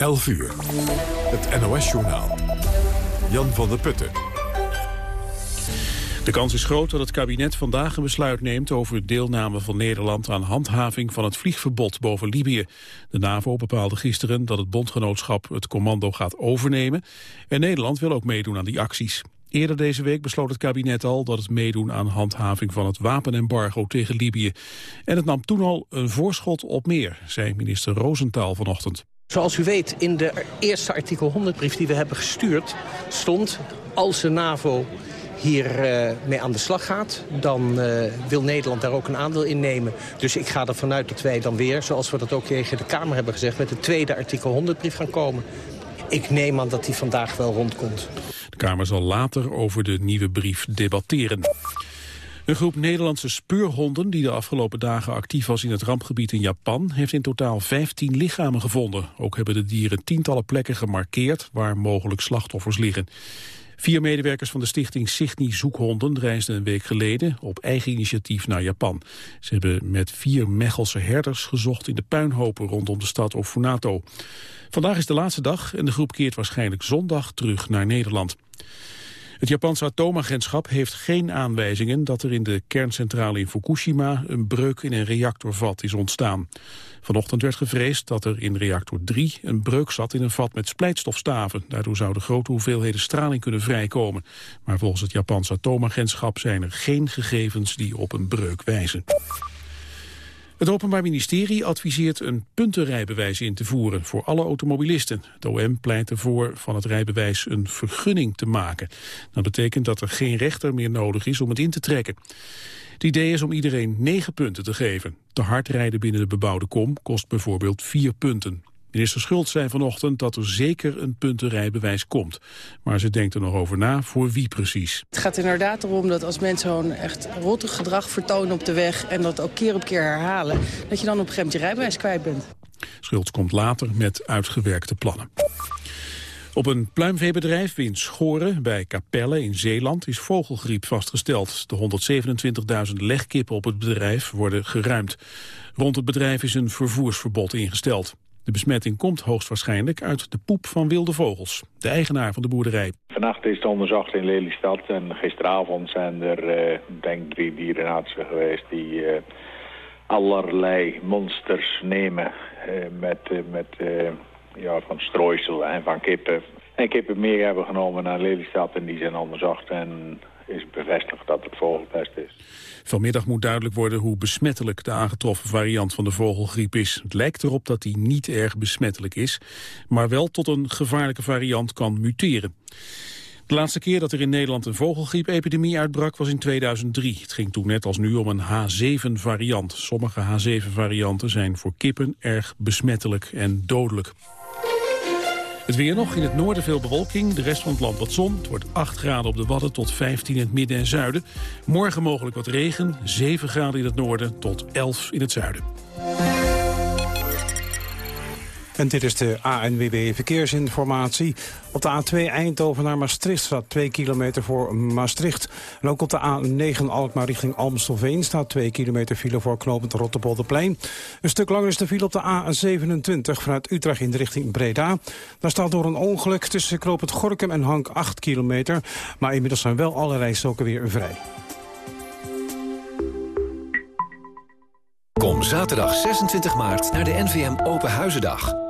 11 uur. Het NOS-journaal. Jan van der Putten. De kans is groot dat het kabinet vandaag een besluit neemt over deelname van Nederland aan handhaving van het vliegverbod boven Libië. De NAVO bepaalde gisteren dat het bondgenootschap het commando gaat overnemen en Nederland wil ook meedoen aan die acties. Eerder deze week besloot het kabinet al dat het meedoen aan handhaving van het wapenembargo tegen Libië. En het nam toen al een voorschot op meer, zei minister Roosentaal vanochtend. Zoals u weet, in de eerste artikel 100-brief die we hebben gestuurd... stond, als de NAVO hier uh, mee aan de slag gaat... dan uh, wil Nederland daar ook een aandeel in nemen. Dus ik ga ervan uit dat wij dan weer, zoals we dat ook tegen de Kamer hebben gezegd... met de tweede artikel 100-brief gaan komen. Ik neem aan dat die vandaag wel rondkomt. De Kamer zal later over de nieuwe brief debatteren. Een groep Nederlandse speurhonden die de afgelopen dagen actief was in het rampgebied in Japan heeft in totaal 15 lichamen gevonden. Ook hebben de dieren tientallen plekken gemarkeerd waar mogelijk slachtoffers liggen. Vier medewerkers van de stichting Signy Zoekhonden reisden een week geleden op eigen initiatief naar Japan. Ze hebben met vier Mechelse herders gezocht in de puinhopen rondom de stad Ofunato. Vandaag is de laatste dag en de groep keert waarschijnlijk zondag terug naar Nederland. Het Japanse atoomagentschap heeft geen aanwijzingen dat er in de kerncentrale in Fukushima een breuk in een reactorvat is ontstaan. Vanochtend werd gevreesd dat er in reactor 3 een breuk zat in een vat met splijtstofstaven. Daardoor zouden grote hoeveelheden straling kunnen vrijkomen. Maar volgens het Japanse atoomagentschap zijn er geen gegevens die op een breuk wijzen. Het Openbaar Ministerie adviseert een puntenrijbewijs in te voeren voor alle automobilisten. Het OM pleit ervoor van het rijbewijs een vergunning te maken. Dat betekent dat er geen rechter meer nodig is om het in te trekken. Het idee is om iedereen negen punten te geven. Te hard rijden binnen de bebouwde kom kost bijvoorbeeld vier punten. Minister Schultz zei vanochtend dat er zeker een puntenrijbewijs komt. Maar ze denkt er nog over na voor wie precies. Het gaat inderdaad erom dat als mensen zo'n echt rottig gedrag vertonen op de weg... en dat ook keer op keer herhalen, dat je dan op een gegeven moment je rijbewijs kwijt bent. Schultz komt later met uitgewerkte plannen. Op een pluimveebedrijf in Schoren bij Capelle in Zeeland is vogelgriep vastgesteld. De 127.000 legkippen op het bedrijf worden geruimd. Rond het bedrijf is een vervoersverbod ingesteld. De besmetting komt hoogstwaarschijnlijk uit de poep van wilde vogels. De eigenaar van de boerderij. Vannacht is het onderzocht in Lelystad en gisteravond zijn er uh, denk drie dierenartsen geweest die uh, allerlei monsters nemen uh, met, met ja, van strooisel en van kippen. En kippen meer hebben genomen naar Lelystad en die zijn onderzocht en is bevestigd dat het vogelpest is. Vanmiddag moet duidelijk worden hoe besmettelijk de aangetroffen variant van de vogelgriep is. Het lijkt erop dat die niet erg besmettelijk is, maar wel tot een gevaarlijke variant kan muteren. De laatste keer dat er in Nederland een vogelgriepepidemie uitbrak was in 2003. Het ging toen net als nu om een H7-variant. Sommige H7-varianten zijn voor kippen erg besmettelijk en dodelijk. Het weer nog, in het noorden veel bewolking, de rest van het land wat zon. Het wordt 8 graden op de Wadden tot 15 in het midden en zuiden. Morgen mogelijk wat regen, 7 graden in het noorden tot 11 in het zuiden. En dit is de ANWB Verkeersinformatie. Op de A2 Eindhoven naar Maastricht staat 2 kilometer voor Maastricht. En ook op de A9 Alkmaar richting Almstelveen staat 2 kilometer file voor knopend Rotterpolderplein. Een stuk langer is de file op de A27 vanuit Utrecht in de richting Breda. Daar staat door een ongeluk tussen knopend Gorkum en Hank 8 kilometer. Maar inmiddels zijn wel alle rijstroken weer vrij. Kom zaterdag 26 maart naar de NVM Open Huizendag.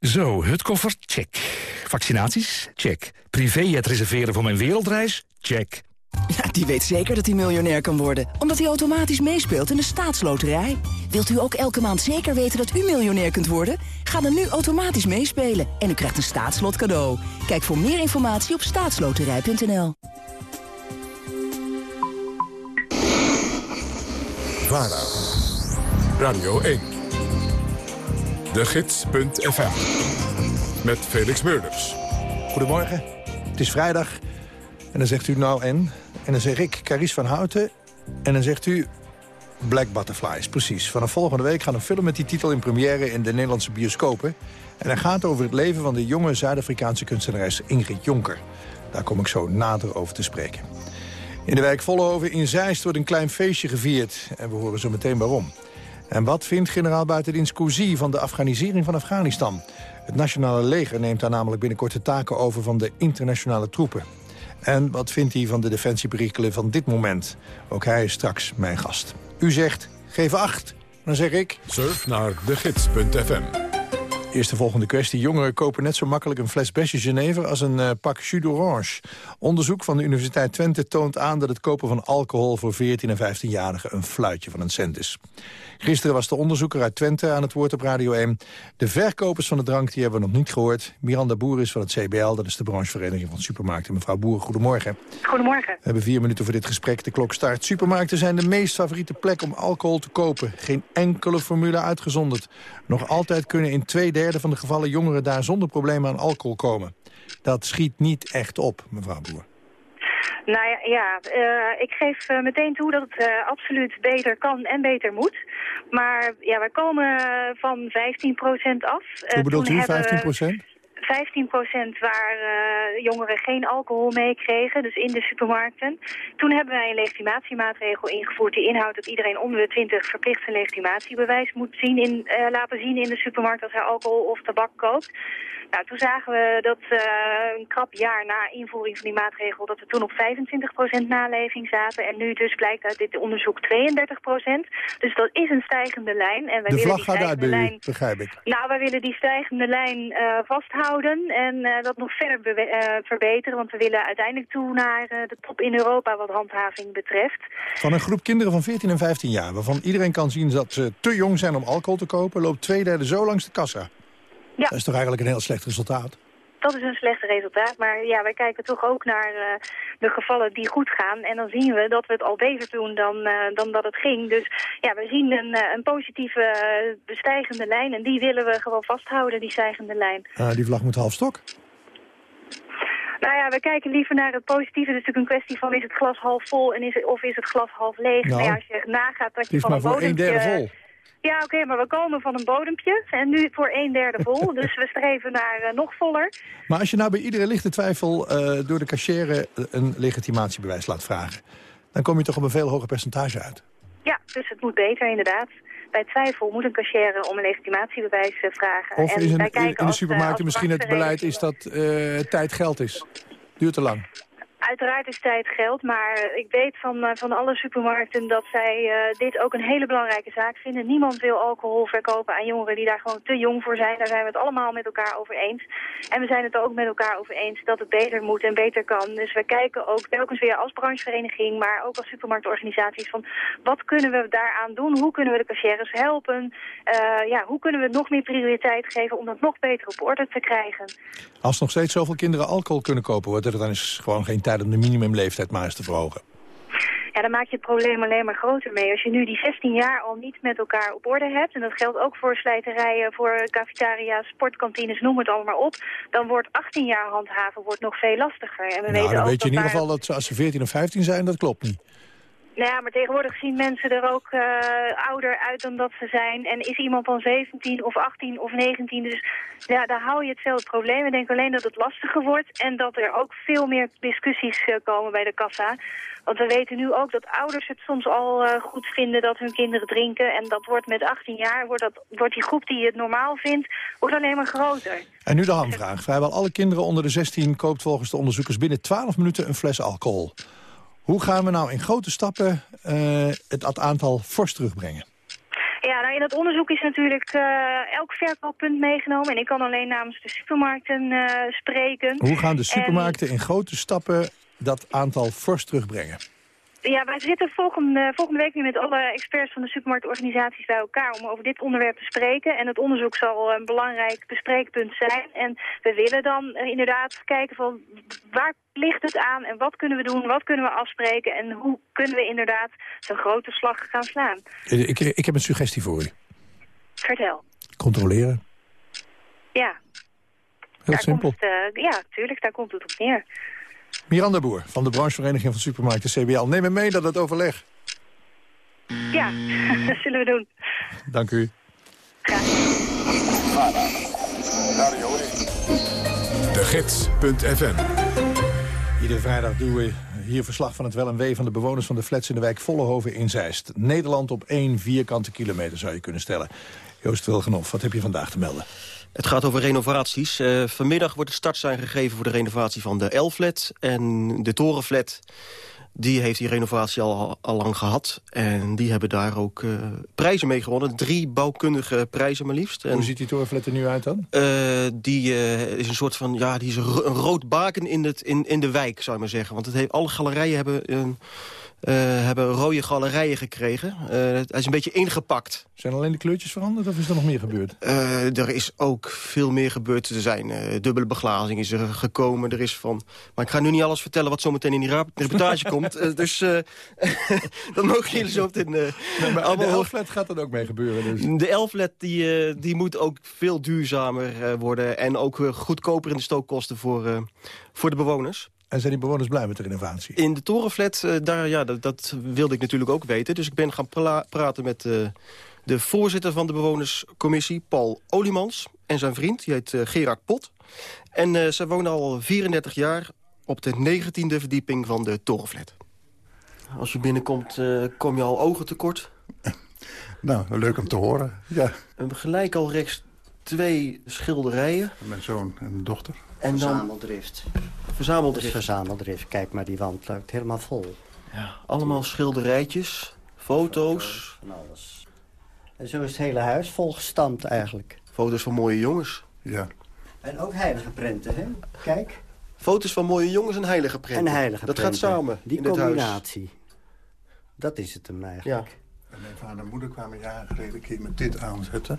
Zo, het koffer, check. Vaccinaties? Check. Privéjet reserveren voor mijn wereldreis? Check. Ja, die weet zeker dat hij miljonair kan worden. Omdat hij automatisch meespeelt in de staatsloterij. Wilt u ook elke maand zeker weten dat u miljonair kunt worden? Ga dan nu automatisch meespelen en u krijgt een staatslot cadeau. Kijk voor meer informatie op staatsloterij.nl. VARA. Radio 1. De Gids.fm. Met Felix Meurders. Goedemorgen. Het is vrijdag. En dan zegt u nou en? En dan zeg ik Carice van Houten. En dan zegt u Black Butterflies, precies. Vanaf volgende week gaat een film met die titel in première in de Nederlandse bioscopen. En hij gaat over het leven van de jonge Zuid-Afrikaanse kunstenares Ingrid Jonker. Daar kom ik zo nader over te spreken. In de wijk Vollenhoven in Zeist wordt een klein feestje gevierd. En we horen zo meteen waarom. En wat vindt generaal buitendienst Cousy van de afghanisering van Afghanistan? Het nationale leger neemt daar namelijk binnenkort de taken over van de internationale troepen. En wat vindt hij van de defensieperikelen van dit moment? Ook hij is straks mijn gast. U zegt, geef acht. Dan zeg ik... Surf naar degids.fm. Eerste volgende kwestie. Jongeren kopen net zo makkelijk een fles Besje Genever als een uh, pak jus d'orange. Onderzoek van de Universiteit Twente toont aan dat het kopen van alcohol voor 14 en 15-jarigen een fluitje van een cent is. Gisteren was de onderzoeker uit Twente aan het woord op Radio 1. De verkopers van de drank die hebben we nog niet gehoord. Miranda Boer is van het CBL, dat is de branchevereniging van supermarkten. Mevrouw Boer, goedemorgen. Goedemorgen. We hebben vier minuten voor dit gesprek. De klok start. Supermarkten zijn de meest favoriete plek om alcohol te kopen. Geen enkele formule uitgezonderd. Nog altijd kunnen in twee derde van de gevallen jongeren daar zonder problemen aan alcohol komen. Dat schiet niet echt op, mevrouw Boer. Nou ja, ja uh, ik geef uh, meteen toe dat het uh, absoluut beter kan en beter moet. Maar ja, wij komen van 15% af. Hoe bedoelt u, 15%? 15% waar uh, jongeren geen alcohol meekregen, dus in de supermarkten. Toen hebben wij een legitimatiemaatregel ingevoerd die inhoudt dat iedereen onder de 20 verplicht een legitimatiebewijs moet zien in, uh, laten zien in de supermarkt als hij alcohol of tabak koopt. Nou, toen zagen we dat uh, een krap jaar na invoering van die maatregel... dat we toen op 25% naleving zaten. En nu dus blijkt uit dit onderzoek 32%. Dus dat is een stijgende lijn. En wij de willen vlag die gaat uit bij u, lijn, begrijp ik. Nou, wij willen die stijgende lijn uh, vasthouden en uh, dat nog verder verbeteren. Want we willen uiteindelijk toe naar de top in Europa wat handhaving betreft. Van een groep kinderen van 14 en 15 jaar... waarvan iedereen kan zien dat ze te jong zijn om alcohol te kopen... loopt twee derde zo langs de kassa. Ja. Dat is toch eigenlijk een heel slecht resultaat? Dat is een slecht resultaat, maar ja, wij kijken toch ook naar uh, de gevallen die goed gaan. En dan zien we dat we het al beter doen dan, uh, dan dat het ging. Dus ja, we zien een, uh, een positieve bestijgende lijn en die willen we gewoon vasthouden, die stijgende lijn. die vlag moet half stok. Nou ja, we kijken liever naar het positieve. Het is natuurlijk een kwestie van is het glas half vol en is het, of is het glas half leeg. Nou, ja, als je nagaat dat je van maar een bodempje... Ja, oké, okay, maar we komen van een bodempje en nu voor een derde vol. dus we streven naar uh, nog voller. Maar als je nou bij iedere lichte twijfel uh, door de cashier een legitimatiebewijs laat vragen... dan kom je toch op een veel hoger percentage uit? Ja, dus het moet beter inderdaad. Bij twijfel moet een cashier om een legitimatiebewijs vragen. Of en is een, in de als, supermarkten misschien het beleid is dat tijd geld is? Duurt te lang. Uiteraard is tijd geld, maar ik weet van, uh, van alle supermarkten dat zij uh, dit ook een hele belangrijke zaak vinden. Niemand wil alcohol verkopen aan jongeren die daar gewoon te jong voor zijn. Daar zijn we het allemaal met elkaar over eens. En we zijn het ook met elkaar over eens dat het beter moet en beter kan. Dus we kijken ook telkens weer als branchevereniging, maar ook als supermarktorganisaties van wat kunnen we daaraan doen? Hoe kunnen we de cashiers helpen? Uh, ja, hoe kunnen we nog meer prioriteit geven om dat nog beter op orde te krijgen? Als nog steeds zoveel kinderen alcohol kunnen kopen, wordt er dan is gewoon geen tijd om de minimumleeftijd maar eens te verhogen. Ja, dan maak je het probleem alleen maar groter mee. Als je nu die 16 jaar al niet met elkaar op orde hebt... en dat geldt ook voor slijterijen, voor cafetaria's, sportkantines, noem het allemaal op... dan wordt 18 jaar handhaven wordt nog veel lastiger. En we nou, weten dan ook weet je in ieder geval dat ze, als ze 14 of 15 zijn, dat klopt niet. Nou ja, maar tegenwoordig zien mensen er ook uh, ouder uit dan dat ze zijn. En is iemand dan 17 of 18 of 19? Dus ja, daar hou je hetzelfde probleem. Ik denk alleen dat het lastiger wordt en dat er ook veel meer discussies uh, komen bij de kassa. Want we weten nu ook dat ouders het soms al uh, goed vinden dat hun kinderen drinken. En dat wordt met 18 jaar, wordt, dat, wordt die groep die het normaal vindt, wordt alleen maar groter. En nu de hamvraag. Vrijwel alle kinderen onder de 16 koopt volgens de onderzoekers binnen 12 minuten een fles alcohol. Hoe gaan we nou in grote stappen uh, het aantal fors terugbrengen? Ja, nou in dat onderzoek is natuurlijk uh, elk verkooppunt meegenomen. En ik kan alleen namens de supermarkten uh, spreken. Hoe gaan de supermarkten en... in grote stappen dat aantal fors terugbrengen? Ja, wij zitten volgende, volgende week nu met alle experts van de supermarktorganisaties bij elkaar om over dit onderwerp te spreken. En het onderzoek zal een belangrijk bespreekpunt zijn. En we willen dan uh, inderdaad kijken van waar ligt het aan en wat kunnen we doen, wat kunnen we afspreken en hoe kunnen we inderdaad zo'n grote slag gaan slaan. Ik, ik heb een suggestie voor u. Vertel. Controleren. Ja. Heel daar simpel. Komt het, uh, ja, tuurlijk, daar komt het op neer. Miranda Boer van de branchevereniging van supermarkten CBL. Neem me mee dat het overleg. Ja, dat zullen we doen. Dank u. De Gids.fm Iedere vrijdag doen we hier verslag van het wel en wee van de bewoners van de flats in de wijk Vollehoven in Zeist. Nederland op één vierkante kilometer zou je kunnen stellen. Joost Wilgenhoff, wat heb je vandaag te melden? Het gaat over renovaties. Uh, vanmiddag wordt de startsein gegeven voor de renovatie van de L-flat en de Torenflat. Die heeft die renovatie al, al lang gehad. En die hebben daar ook uh, prijzen mee gewonnen. Drie bouwkundige prijzen maar liefst. En, Hoe ziet die torenflat er nu uit dan? Uh, die uh, is een soort van, ja, die is een, een rood baken in, het, in, in de wijk, zou je maar zeggen. Want het heeft, alle galerijen hebben... een uh, hebben rode galerijen gekregen. Uh, hij is een beetje ingepakt. Zijn alleen de kleurtjes veranderd of is er nog meer gebeurd? Uh, er is ook veel meer gebeurd. Er zijn dubbele beglazing is er gekomen. Er is van... Maar ik ga nu niet alles vertellen wat zometeen in die reportage komt. dus dat mogen jullie zo meteen... Nee, maar allemaal... de Elflet gaat er ook mee gebeuren dus. De Elflet die, die moet ook veel duurzamer worden. En ook goedkoper in de stookkosten voor, voor de bewoners. En zijn die bewoners blij met de renovatie? In de torenflat, uh, daar, ja, dat, dat, wilde ik natuurlijk ook weten. Dus ik ben gaan praten met uh, de voorzitter van de bewonerscommissie, Paul Oliemans. En zijn vriend, die heet uh, Gerard Pot. En zij wonen al 34 jaar op de 19e verdieping van de torenflat. Als je binnenkomt, kom je al ogen tekort? Nou, leuk om te horen, ja. En gelijk al rechts twee schilderijen. Mijn zoon en dochter. En dan... Verzameldrift. Verzameldrift. Dus verzameldrift. Kijk maar, die wand loopt helemaal vol. Ja, allemaal schilderijtjes, foto's. foto's. Van alles. En zo is het hele huis volgestampt eigenlijk. Foto's van mooie jongens. Ja. En ook heilige prenten, hè? Kijk. Foto's van mooie jongens en heilige prenten. En heilige Dat prenten. gaat samen Die in dit combinatie. Huis. Dat is het hem eigenlijk. Ja. En mijn vader en moeder kwamen jaren geleden een keer met dit aanzetten.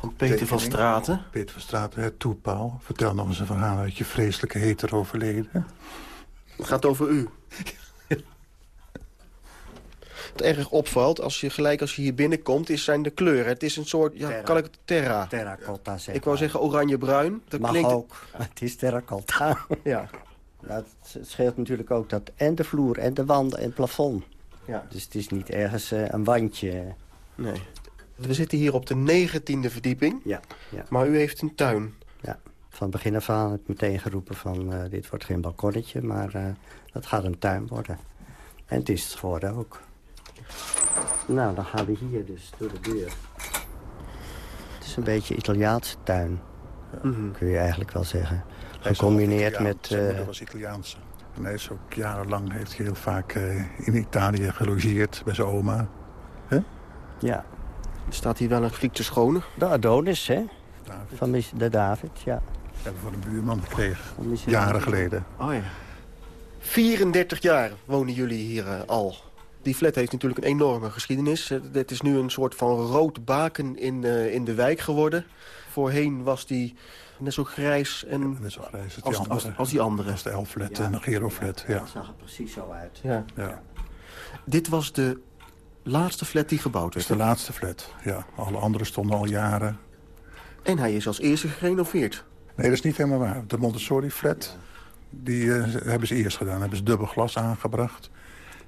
Van Peter Tekening. van Straten. Peter van Straten, het toepaal. Vertel nog eens een verhaal uit je vreselijke hetero verleden. Het gaat over u. Wat erg opvalt, als je gelijk als je hier binnenkomt, is zijn de kleuren. Het is een soort, ja, terra. kan ik het terra? Terracotta zeg Ik wou zeggen oranje-bruin. Dat Mag klinkt... ook, het is terracotta. ja. Nou, het scheelt natuurlijk ook dat en de vloer en de wanden en het plafond. Ja. Dus het is niet ergens uh, een wandje. Nee. We zitten hier op de negentiende verdieping. Ja, ja. Maar u heeft een tuin. Ja, van begin af aan heb ik meteen geroepen van... Uh, dit wordt geen balkonnetje, maar uh, dat gaat een tuin worden. En het is het geworden ook. Nou, dan gaan we hier dus door de deur. Het is een beetje Italiaanse tuin. Mm -hmm. Kun je eigenlijk wel zeggen. Gecombineerd met... Uh, dat was Italiaanse. En hij is ook jarenlang heeft hij heel vaak in Italië gelogeerd bij zijn oma. Huh? Ja, staat hier wel een Griekse schone. De Adonis, hè? David. Van de David, ja. Dat hebben we van een buurman gekregen, jaren geleden. Oh ja. 34 jaar wonen jullie hier uh, al. Die flat heeft natuurlijk een enorme geschiedenis. Het is nu een soort van rood baken in, uh, in de wijk geworden. Voorheen was die net zo grijs en ja, net zo grijs als, als, die als, als, die andere. Als de Elflet ja, en de Geroflet, ja. Dat zag er precies zo uit. Ja. ja. Dit was de laatste flat die gebouwd werd. Dat is de laatste flat, ja. Alle andere stonden al jaren. En hij is als eerste gerenoveerd. Nee, dat is niet helemaal waar. De Montessori-flat, die uh, hebben ze eerst gedaan. hebben ze dubbel glas aangebracht.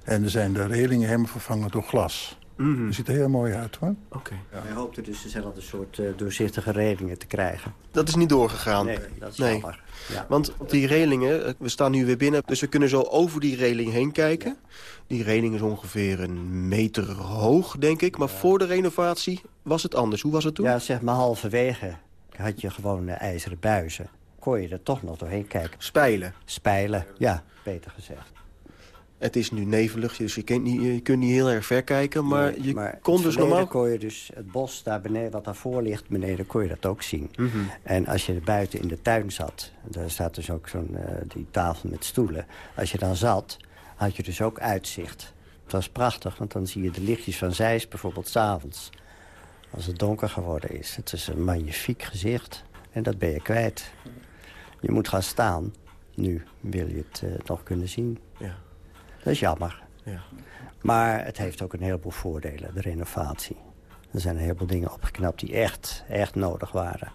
En er zijn de relingen helemaal vervangen door glas. Mm -hmm. Dat ziet er heel mooi uit, hoor. Oké. Okay. Ja. Wij hoopten dus dezelfde soort uh, doorzichtige relingen te krijgen. Dat is niet doorgegaan. Nee, dat is nee. jammer. Ja. Want op die relingen, we staan nu weer binnen... dus we kunnen zo over die reling heen kijken. Ja. Die reling is ongeveer een meter hoog, denk ik. Maar ja. voor de renovatie was het anders. Hoe was het toen? Ja, zeg maar halverwege had je gewoon uh, ijzeren buizen. Kon je er toch nog doorheen kijken. Spijlen? Spijlen, ja, beter gezegd. Het is nu nevelig, dus je kunt niet, je kunt niet heel erg ver kijken. Maar nee, je maar kon dus normaal... kon je dus het bos daar beneden, wat daarvoor ligt beneden, kon je dat ook zien. Mm -hmm. En als je buiten in de tuin zat, daar staat dus ook zo'n uh, die tafel met stoelen. Als je dan zat, had je dus ook uitzicht. Het was prachtig, want dan zie je de lichtjes van Zeist bijvoorbeeld s'avonds. Als het donker geworden is. Het is een magnifiek gezicht. En dat ben je kwijt. Je moet gaan staan. Nu wil je het uh, nog kunnen zien. Ja. Dat is jammer. Ja. Maar het heeft ook een heleboel voordelen, de renovatie. Er zijn een heleboel dingen opgeknapt die echt, echt nodig waren.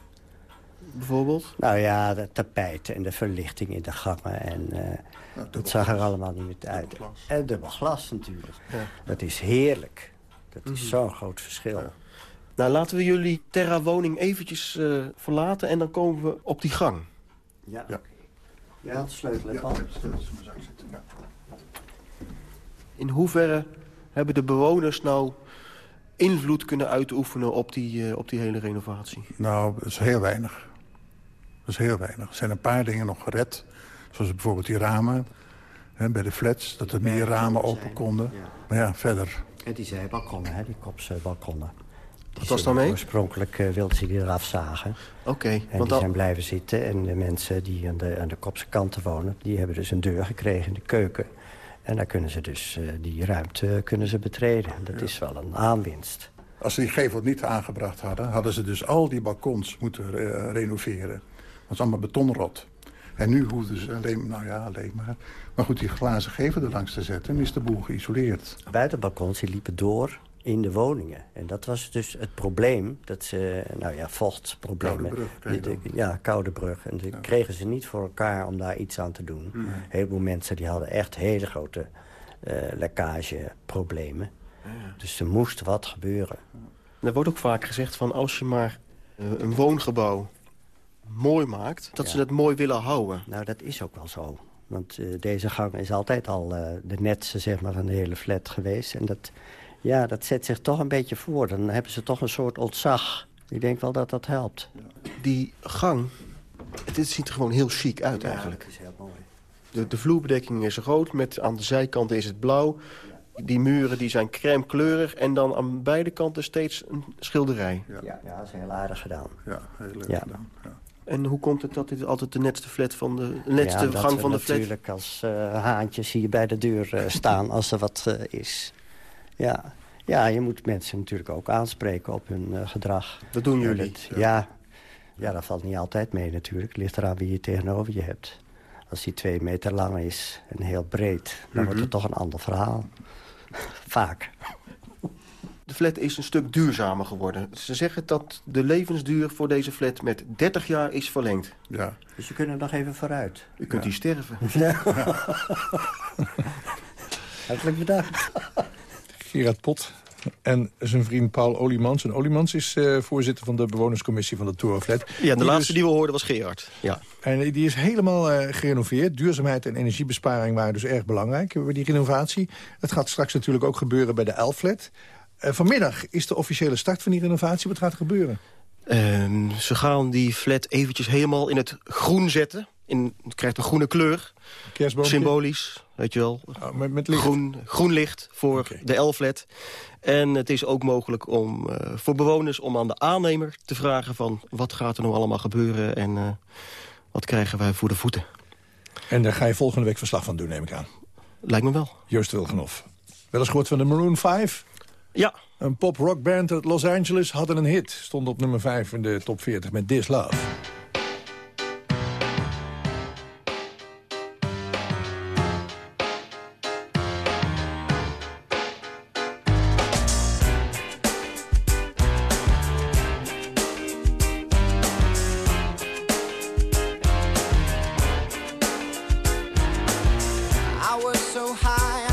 bijvoorbeeld? Nou ja, de tapijten en de verlichting in de gangen. En, uh, dat zag er allemaal niet meer uit. En dubbel glas natuurlijk. Ja. Dat is heerlijk. Dat is mm zo'n groot verschil. Ja. Nou, laten we jullie Terra-woning eventjes uh, verlaten... en dan komen we op die gang. Ja, ja. Ja, het sleutel ja, ja. In hoeverre hebben de bewoners nou invloed kunnen uitoefenen op die, uh, op die hele renovatie? Nou, dat is heel weinig. Dat is heel weinig. Er zijn een paar dingen nog gered. Zoals bijvoorbeeld die ramen hè, bij de flats. Dat er meer ramen open konden. Maar ja, verder. En die zijbalkonnen, hè, die kopsbalkonnen. Wat was mee? Oorspronkelijk uh, wilden ze die eraf zagen. Oké. en die zijn blijven zitten. En de mensen die aan de, aan de kopse kanten wonen... die hebben dus een deur gekregen in de keuken. En daar kunnen ze dus uh, die ruimte kunnen ze betreden. Dat is wel een aanwinst. Als ze die gevel niet aangebracht hadden... hadden ze dus al die balkons moeten uh, renoveren. Dat was allemaal betonrot. En nu hoefden ze alleen, nou ja, alleen maar... Maar goed, die glazen gevel er langs te zetten... en is de boel geïsoleerd. Buitenbalkons die liepen door in de woningen. En dat was dus het probleem. Dat ze, nou ja, vochtproblemen. Koude brug, ja, koude brug. En die kregen ze niet voor elkaar om daar iets aan te doen. Mm. Een heleboel mensen die hadden echt hele grote uh, lekkageproblemen. Ja. Dus er moest wat gebeuren. Er wordt ook vaak gezegd van als je maar uh, een woongebouw mooi maakt... dat Ja. ze dat mooi willen houden. Nou, dat is ook wel zo. Want uh, deze gang is altijd al uh, de netste zeg maar, van de hele flat geweest. En dat, ja, dat zet zich toch een beetje voor. Dan hebben ze toch een soort ontzag. Ik denk wel dat dat helpt. Die gang, het ziet er gewoon heel chic uit Ja, eigenlijk. dat is heel mooi. De, de vloerbedekking is rood, met aan de zijkanten is het blauw. Die muren die zijn crème kleurig en dan aan beide kanten steeds een schilderij. Ja, ja, dat is heel aardig gedaan. Ja, heel leuk Ja. gedaan. Ja. En hoe komt het dat dit altijd de netste, flat van de, de netste gang van de flat... natuurlijk als eh, haantjes hier bij de deur eh, staan als er wat eh, is. Ja. ja, je moet mensen natuurlijk ook aanspreken op hun eh, gedrag. Dat doen Ja, jullie. ja. ja, dat valt niet altijd mee natuurlijk. Het ligt eraan wie je tegenover je hebt. Als die twee meter lang is en heel breed, dan wordt Mhm. het toch een ander verhaal. Vaak. De flat is een stuk duurzamer geworden. Ze zeggen dat de levensduur voor deze flat met 30 jaar is verlengd. Ja. Dus je kunt er nog even vooruit. U kunt hier sterven. Ja. Hartelijk bedankt. Gerard Pot en zijn vriend Paul Oliemans. En Oliemans is eh, voorzitter van de bewonerscommissie van de Torenflat. Ja, de Die laatste dus- die we hoorden was Gerard. Ja. En die is helemaal eh, gerenoveerd. Duurzaamheid en energiebesparing waren dus erg belangrijk bij die renovatie. Het gaat straks natuurlijk ook gebeuren bij de L-flat. Eh, vanmiddag is de officiële start van die renovatie. Wat gaat er gebeuren? Ehm, ze gaan die flat eventjes helemaal in het groen zetten. In, het krijgt een groene kleur. Symbolisch, weet je wel. Oh, met, met licht? Groen, groen licht voor de L-flat. En het is ook mogelijk om, eh, voor bewoners om aan de aannemer te vragen... van wat gaat er nou allemaal gebeuren en eh, wat krijgen wij voor de voeten. En daar ga je volgende week verslag van doen, neem ik aan. Lijkt me wel. Joost Wilgenhoff. Wel eens gehoord van de Maroon 5? Ja. Een pop-rockband uit Los Angeles hadden een hit. Stond op nummer 5 in de top 40 met This Love. So high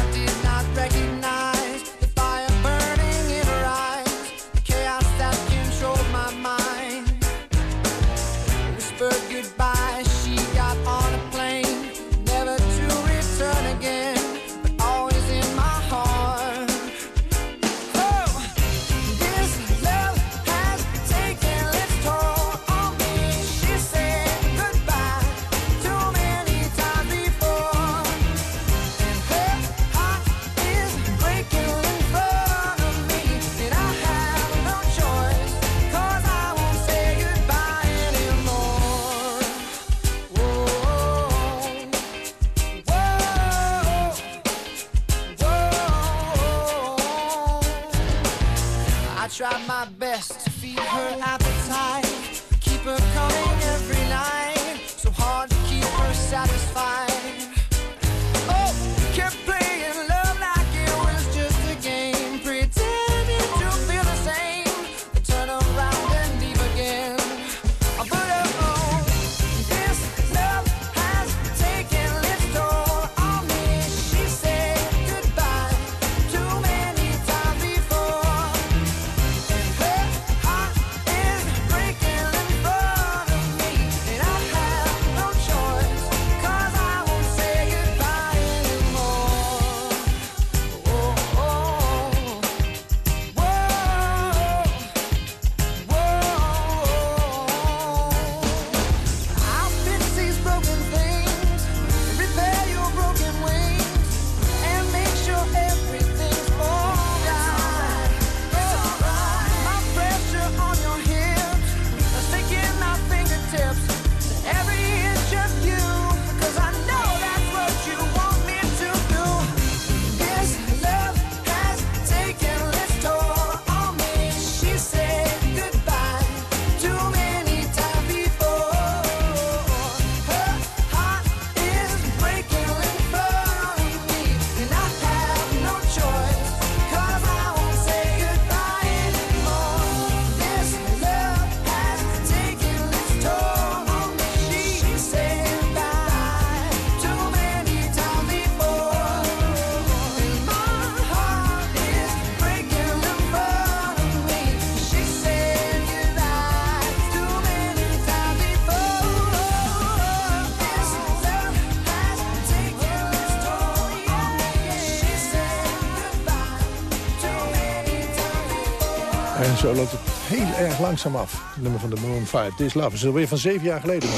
langzaam af. Het nummer van de Maroon 5, This Love. Het is alweer van zeven jaar geleden.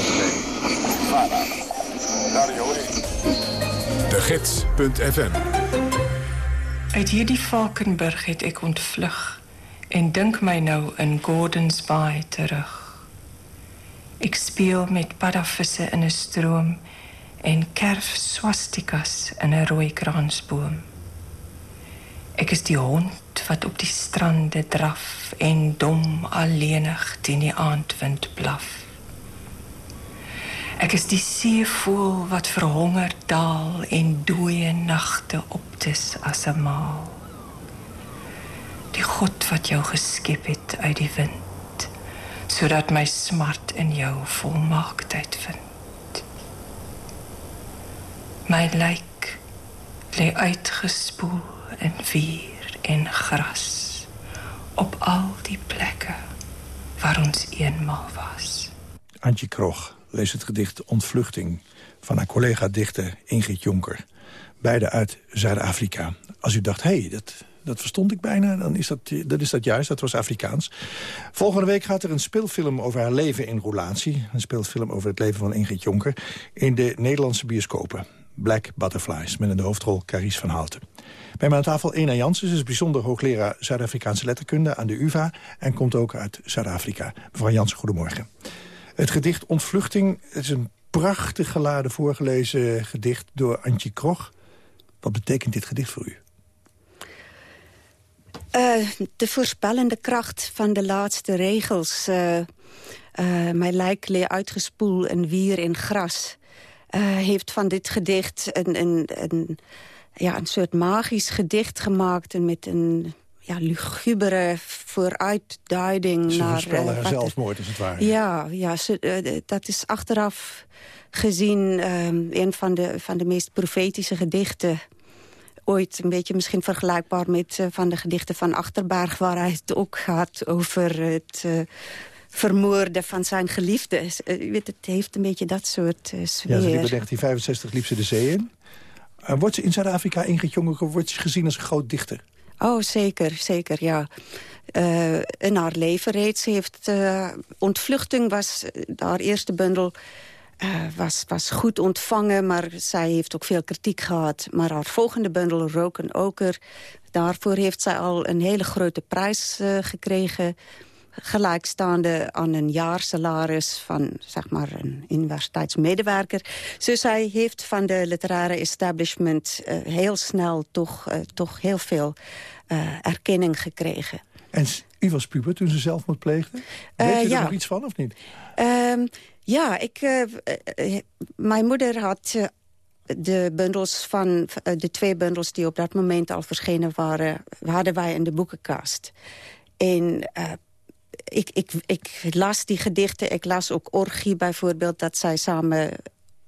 De Gids.fm Uit hierdie Valkenburg het ek ontvlug en dink my nou in Gordons Bay terug. Ek speel met paddavisse in 'n stroom en kerf swastikas in 'n rooi kransboom. Ek is die hond wat op die strande draf en dom alleenig teen die aandwind blaf. Ek is die seevoël wat verhonger daal en dooie nagte optis as 'n maal. Die God wat jou geskep het uit die wind, sodat my smart in jou volmaaktheid vind. My lijk lê uitgespoel in vuur en gras op al die plekke waar ons eenmaal was. Antje Krog leest het gedicht Ontvluchting... van haar collega-dichter Ingrid Jonker. Beide uit Zuid-Afrika. Als u dacht, hé, hey, dat, dat verstond ik bijna, dan is dat, dat is dat juist. Dat was Afrikaans. Volgende week gaat er een speelfilm over haar leven in roulatie. Een speelfilm over het leven van Ingrid Jonker... in de Nederlandse bioscopen. Black Butterflies, met in de hoofdrol Carice van Houten. Bij mij aan tafel Ena Jansen, is bijzonder hoogleraar Zuid-Afrikaanse letterkunde aan de UvA... en komt ook uit Zuid-Afrika. Mevrouw Jansen, goedemorgen. Het gedicht Ontvluchting is een prachtig geladen voorgelezen gedicht door Antje Krog. Wat betekent dit gedicht voor u? Uh, de voorspellende kracht van de laatste regels. Uh, uh, mijn lijk lee uitgespoeld en wier in gras. Heeft van dit gedicht een, een, een, ja, een soort magisch gedicht gemaakt... En met een ja, lugubere vooruitduiding Ze naar... voorspellen uh, haar zelfmoord, als het ware. Ja, ja ze, eh, dat is achteraf gezien een van de, van de meest profetische gedichten ooit een beetje misschien vergelijkbaar met eh, van de gedichten van Achterberg... waar hij het ook gaat over het eh, vermoorden van zijn geliefde. Eh, je weet, het heeft een beetje dat soort eh, Ja, sfeer. ze liep in 1965 liep ze de zee in. Uh, wordt ze in Zuid-Afrika Ingrid Jonker wordt ze gezien als een groot dichter? Oh, zeker, zeker, ja. Eh, in haar leven reeds. Ze heeft... eh, ontvluchting was eh, haar eerste bundel... eh, was, was goed ontvangen, maar zij heeft ook veel kritiek gehad. Maar haar volgende bundel, Rook en Oker... daarvoor heeft zij al een hele grote prijs eh, gekregen... gelijkstaande aan een jaarsalaris van zeg maar, een universiteitsmedewerker. Dus zij heeft van de literaire establishment eh, heel snel toch, eh, toch heel veel eh, erkenning gekregen. En u was puber toen ze zelfmoord pleegde? Weet je er ja. nog iets van, of niet? Ehm, ja, ik, mijn moeder had de bundels van de twee bundels die op dat moment al verschenen waren, hadden wij in de boekenkast. En eh, ik, ik, ik las die gedichten, ik las ook Orgie bijvoorbeeld, dat zij samen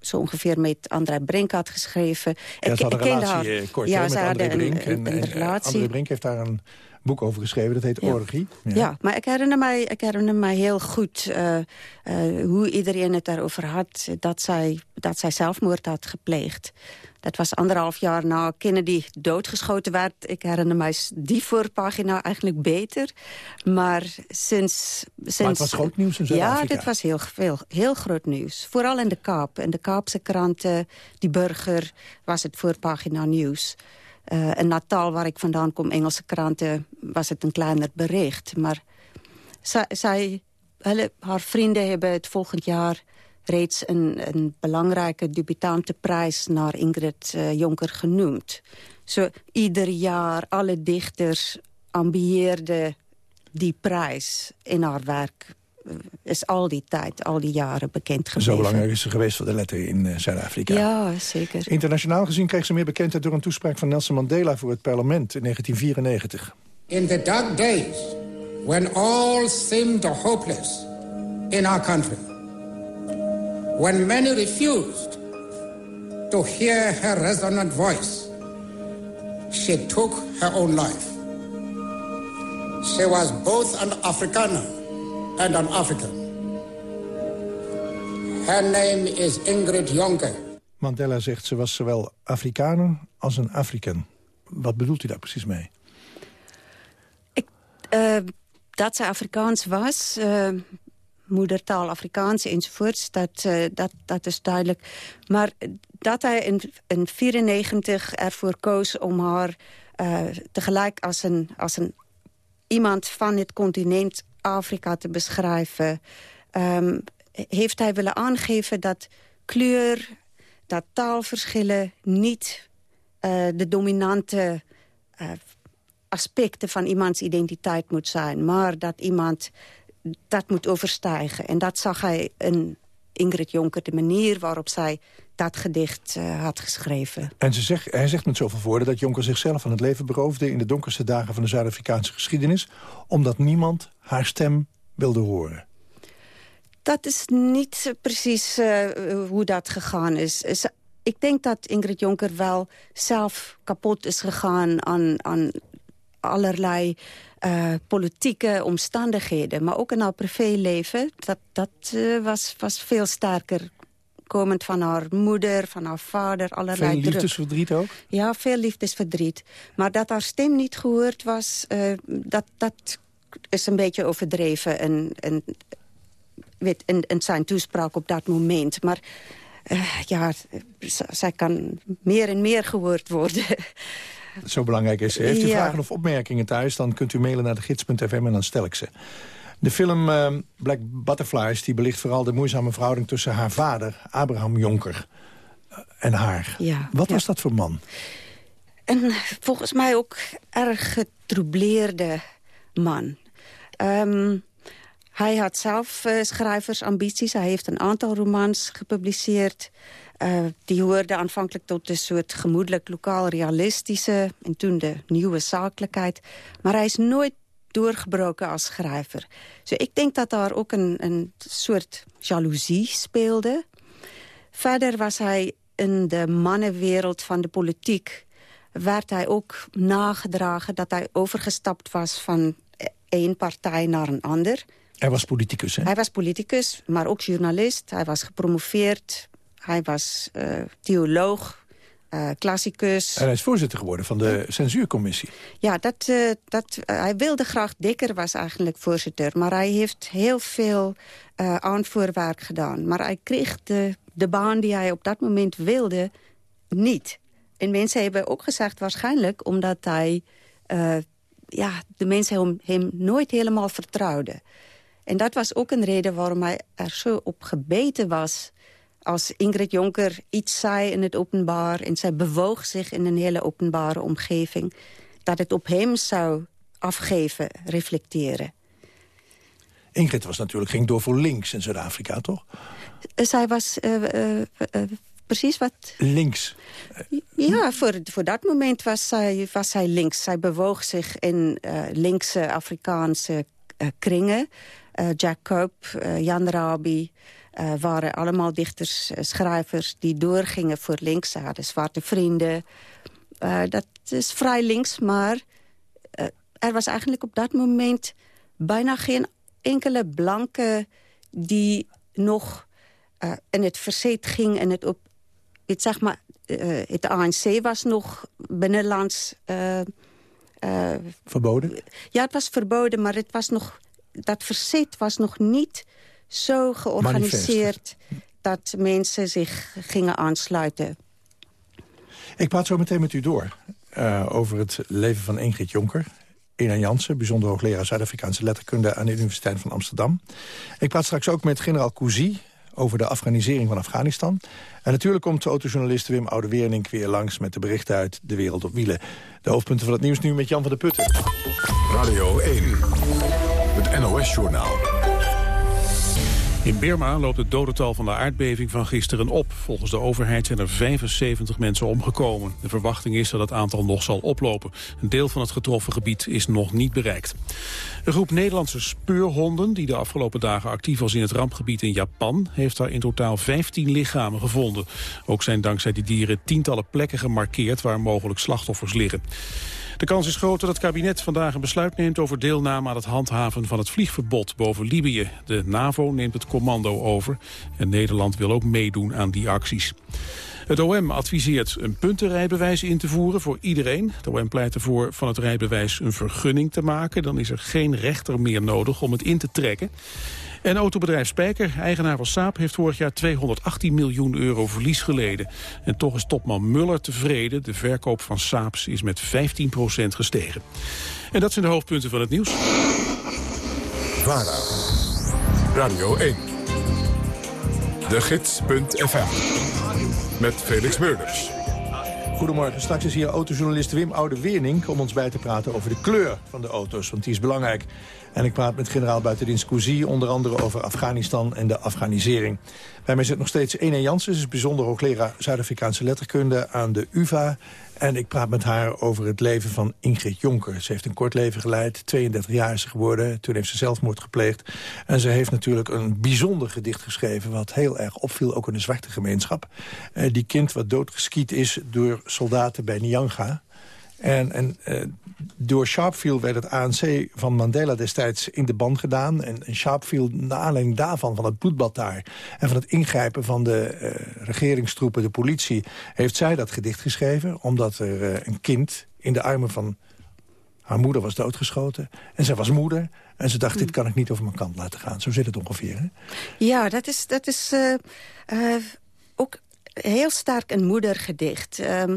zo ongeveer met André Brink had geschreven. Ja, ik, ze had een relatie haar. eh, kort ja, hè, ze met André Brink. een, en, een en, eh, relatie. André Brink heeft daar een boek over geschreven. Dat heet Ja. Orgie. Ja. maar ik herinner mij, ik herinner mij heel goed eh, hoe iedereen het daarover had... Dat zij, dat zij zelfmoord had gepleegd. Dat was anderhalf jaar na Kennedy doodgeschoten werd. Ik herinner mij die voorpagina eigenlijk beter. Maar sinds... sinds Maar het was groot nieuws in Ja, Zuid-Afrika. dit was heel, veel, heel groot nieuws. Vooral in de Kaap. In de Kaapse kranten, die burger, was het voorpagina nieuws. Eh in Natal, waar ik vandaan kom, Engelse kranten, was het een kleiner bericht. Maar zij, zij, hulle, haar vrienden hebben het volgend jaar reeds een, een belangrijke debutante prijs naar Ingrid eh, Jonker genoemd. Zo ieder jaar, alle dichters ambieerden die prijs in haar werk. eh, Is al die tijd, al die jaren bekend gebleven. Zo belangrijk is ze geweest voor de letter in eh, Zuid-Afrika. Ja, zeker. Internationaal gezien kreeg ze meer bekendheid door een toespraak van Nelson Mandela voor het parlement in 1994. In the dark days, when all seemed hopeless in our country, when many refused to hear her resonant voice, she took her own life. She was both an Afrikaner and an African. Her name is Ingrid Jonker. Mandela zegt ze was zowel Afrikaner als een Afrikaan. Wat bedoelt u daar precies mee? Eh, dat zij Afrikaans was, eh, moedertaal Afrikaans enzovoorts, dat, eh, dat, dat is duidelijk. Maar dat hij in 1994 ervoor koos om haar eh, tegelijk als een, als een iemand van het continent Afrika te beschrijven... ehm, heeft hij willen aangeven dat kleur, dat taalverschillen niet eh, de dominante aspecten van iemands identiteit moet zijn. Maar dat iemand dat moet overstijgen. En dat zag hij in Ingrid Jonker, de manier waarop zij dat gedicht eh, had geschreven. En ze zegt, hij zegt met zoveel woorden dat Jonker zichzelf van het leven beroofde... in de donkerste dagen van de Zuid-Afrikaanse geschiedenis... omdat niemand haar stem wilde horen. Dat is niet precies uh, hoe dat gegaan is. is. Ik denk dat Ingrid Jonker wel zelf kapot is gegaan aan, aan allerlei uh, politieke omstandigheden. Maar ook in haar privéleven, dat, dat uh, was, was veel sterker komend van haar moeder, van haar vader, allerlei Veel liefdesverdriet ook? Ja, veel liefdesverdriet. Maar dat haar stem niet gehoord was, uh, dat, dat is een beetje overdreven. En, en, weet, en, en zijn toespraak op dat moment. Maar uh, ja, zij kan meer en meer gehoord worden. Zo belangrijk is. Heeft u Ja. vragen of opmerkingen thuis, dan kunt u mailen naar de gids.fm en dan stel ik ze. De film eh, Black Butterflies die belicht vooral de moeizame verhouding tussen haar vader, Abraham Jonker, eh, en haar. Ja, Wat ja. was dat voor man? En volgens mij ook erg getroubleerde man. Ehm, hij had zelf eh, schrijversambities. Hij heeft een aantal romans gepubliceerd. Eh, die hoorden aanvankelijk tot een soort gemoedelijk lokaal realistische... en toen de nieuwe zakelijkheid. Maar hij is nooit doorgebroken als schrijver. Dus ik denk dat daar ook een, een soort jaloezie speelde. Verder was hij in de mannenwereld van de politiek... werd hij ook nagedragen dat hij overgestapt was van één partij naar een ander. Hij was politicus, hè? Hij was politicus, maar ook journalist. Hij was gepromoveerd. Hij was eh, theoloog, eh, klassicus. En hij is voorzitter geworden van de censuurcommissie. Ja, dat, eh, dat, hij wilde graag dikker was eigenlijk voorzitter. Maar hij heeft heel veel aanvoerwerk gedaan. Maar hij kreeg de, de baan die hij op dat moment wilde niet. En mensen hebben ook gezegd waarschijnlijk omdat hij... ja, de mensen hem, hem nooit helemaal vertrouwden. En dat was ook een reden waarom hij er zo op gebeten was... als Ingrid Jonker iets zei in het openbaar... en zij bewoog zich in een hele openbare omgeving... dat het op hem zou afgeven, reflecteren. Ingrid was natuurlijk, ging door voor links in Zuid-Afrika, toch? Eh, Zij was eh, eh, precies wat... Links. Ja, voor, voor dat moment was zij, was zij links. Zij bewoog zich in linkse Afrikaanse kringen. Jack Cope, eh, Jan Rabi eh, waren allemaal dichters, eh, schrijvers... die doorgingen voor links. Ze hadden zwarte vrienden. Eh, dat is vrij links, maar er was eigenlijk op dat moment... bijna geen enkele blanke die nog in het verzet ging... en het op het, zeg maar, het ANC was nog binnenlands... Verboden? ja, het was verboden, maar het was nog, dat verzet was nog niet zo georganiseerd... dat mensen zich gingen aansluiten. Ik praat zo meteen met u door eh, over het leven van Ingrid Jonker. Ina Jansen, bijzonder hoogleraar Zuid-Afrikaanse letterkunde... aan de Universiteit van Amsterdam. Ik praat straks ook met generaal Cousy over de Afghanisering van Afghanistan. En natuurlijk komt autojournalist Wim Oude-Wernink weer langs... met de berichten uit De Wereld op Wielen. De hoofdpunten van het nieuws nu met Jan van der Putten. Radio 1, het NOS-journaal. In Birma loopt het dodental van de aardbeving van gisteren op. Volgens de overheid zijn er 75 mensen omgekomen. De verwachting is dat het aantal nog zal oplopen. Een deel van het getroffen gebied is nog niet bereikt. Een groep Nederlandse speurhonden die de afgelopen dagen actief was in het rampgebied in Japan... heeft daar in totaal 15 lichamen gevonden. Ook zijn dankzij die dieren tientallen plekken gemarkeerd waar mogelijk slachtoffers liggen. De kans is groot dat het kabinet vandaag een besluit neemt over deelname aan het handhaven van het vliegverbod boven Libië. De NAVO neemt het commando over en Nederland wil ook meedoen aan die acties. Het OM adviseert een puntenrijbewijs in te voeren voor iedereen. Het OM pleit ervoor van het rijbewijs een vergunning te maken. Dan is er geen rechter meer nodig om het in te trekken. En autobedrijf Spijker, eigenaar van Saab, heeft vorig jaar 218 miljoen euro verlies geleden. En toch is topman Muller tevreden. De verkoop van Saabs is met 15% gestegen. En dat zijn de hoofdpunten van het nieuws. VARA, Radio 1, de gids.fm, met Felix Meurders. Goedemorgen, straks is hier autojournalist Wim Oude-Wernink... om ons bij te praten over de kleur van de auto's, want die is belangrijk. En ik praat met generaal buitendienst Cousy, onder andere over Afghanistan en de Afghanisering. Bij mij zit nog steeds Ene Jansen, ze is bijzonder hoogleraar Zuid-Afrikaanse letterkunde aan de UvA. En ik praat met haar over het leven van Ingrid Jonker. Ze heeft een kort leven geleid, 32 jaar is ze geworden. Toen heeft ze zelfmoord gepleegd. En ze heeft natuurlijk een bijzonder gedicht geschreven... wat heel erg opviel, ook in de zwarte gemeenschap. Eh, die kind wat doodgeskiet is door soldaten bij Nyanga. En, en eh, door Sharpeville werd het ANC van Mandela destijds in de band gedaan. En, en Sharpeville, naar aanleiding daarvan, van het bloedbad daar... en van het ingrijpen van de eh, regeringstroepen, de politie... heeft zij dat gedicht geschreven, omdat er eh, een kind in de armen van... haar moeder was doodgeschoten. En zij was moeder. En ze dacht, dit kan ik niet over mijn kant laten gaan. Zo zit het ongeveer, hè? Ja, dat is, dat is ook heel sterk een moedergedicht. Ehm,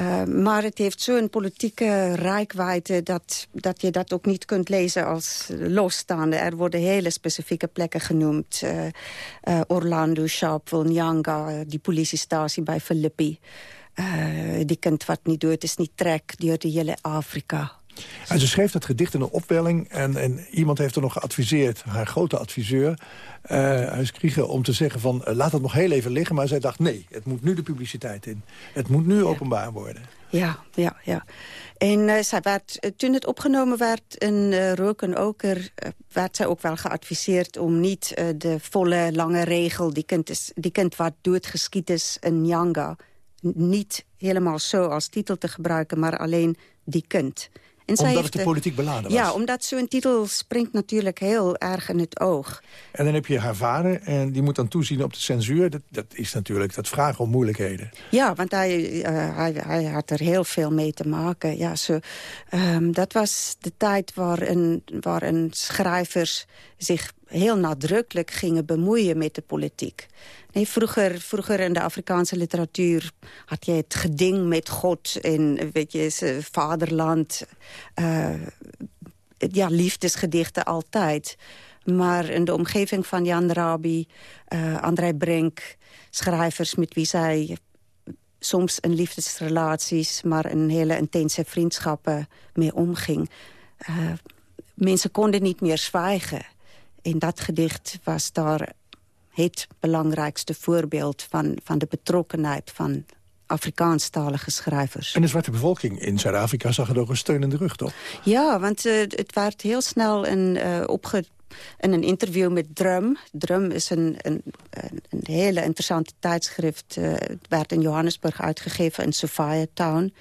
uh, maar het heeft zo'n politieke rijkwijde... Dat, dat je dat ook niet kunt lezen als losstaande. Er worden hele specifieke plekken genoemd. Uh, Orlando, Sharpeville, Nyanga, die politiestatie bij Filippi. die kent wat niet doet, het is niet trek, die hele Afrika. En ze schreef dat gedicht in een opwelling. En, en iemand heeft er nog geadviseerd, haar grote adviseur, uh, Huis Kriegen, om te zeggen van uh, laat het nog heel even liggen. Maar zij dacht nee, het moet nu de publiciteit in. Het moet nu openbaar worden. Ja, ja, ja. En uh, zij werd, toen het opgenomen werd in uh, Rook en Oker... werd zij ook wel geadviseerd om niet de volle lange regel... die kind, is, die kind wat doodgeschiet is in Nyanga... niet helemaal zo als titel te gebruiken, maar alleen die kind. En omdat het de politiek beladen was? Ja, omdat zo'n titel springt natuurlijk heel erg in het oog. En dan heb je haar vader en die moet dan toezien op de censuur. Dat, dat is natuurlijk, dat vraagt om moeilijkheden. Ja, want hij, uh, hij, hij, had er heel veel mee te maken. Ja, zo, um, dat was de tijd waarin, waarin schrijvers zich heel nadrukkelijk gingen bemoeien met de politiek. Nee, vroeger, vroeger in de Afrikaanse literatuur had je het geding met God en weet je, vaderland. Uh, ja, liefdesgedichten altijd. Maar in de omgeving van Jan Rabi, uh, André Brink, schrijvers met wie zij soms in liefdesrelaties, maar in hele intense vriendschappen mee omging. Uh, mensen konden niet meer zwijgen. In dat gedicht was daar het belangrijkste voorbeeld van, van de betrokkenheid van Afrikaanstalige schrijvers. En de zwarte bevolking in Zuid-Afrika zag het ook een steunende rug, toch? Ja, want uh, het werd heel snel een, uh, opge in een interview met Drum. Drum is een, een, een hele interessante tijdschrift. Uh, het werd in Johannesburg uitgegeven in Sophia Town.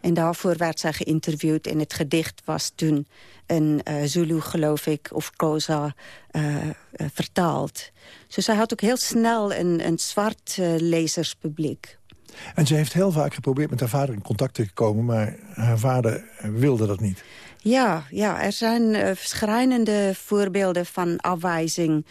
En daarvoor werd zij geïnterviewd en het gedicht was toen in uh, Zulu, geloof ik, of Kosa uh, uh, vertaald. Dus zij had ook heel snel een, een zwart lezerspubliek. En ze heeft heel vaak geprobeerd met haar vader in contact te komen... maar haar vader wilde dat niet. Ja, ja er zijn schrijnende voorbeelden van afwijzing...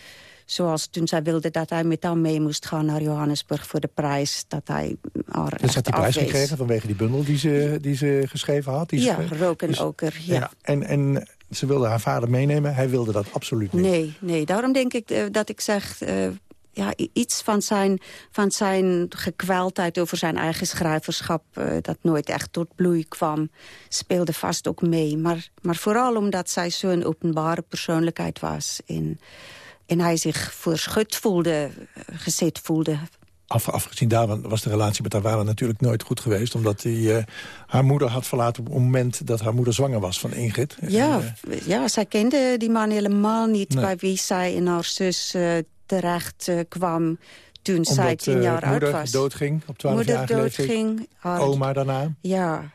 Zoals toen zij wilde dat hij met haar mee moest gaan naar Johannesburg voor de prijs. Dat hij haar Dus had die prijs afwees. gekregen vanwege die bundel die ze, die ze geschreven had? Die ja. Rook en Oker. Ja. Ja, en, en ze wilde haar vader meenemen. Hij wilde dat absoluut niet. Nee, nee, daarom denk ik eh, dat ik zeg... eh, ja, iets van zijn, van zijn gekweldheid over zijn eigen schrijverschap... eh, dat nooit echt tot bloei kwam, speelde vast ook mee. Maar, maar vooral omdat zij zo'n openbare persoonlijkheid was... En, en hij zich voor schut voelde, eh, gezet voelde. Af, afgezien daarvan was de relatie met haar vader natuurlijk nooit goed geweest. Omdat hij eh, haar moeder had verlaten op het moment dat haar moeder zwanger was van Ingrid. Ja, En, eh, ja, zij kende die man helemaal niet... Nee. bij wie zij en haar zus terecht kwam toen zij tien jaar oud moeder was. doodging op 12 Moeder jaar doodging. haar- Oma daarna. Ja.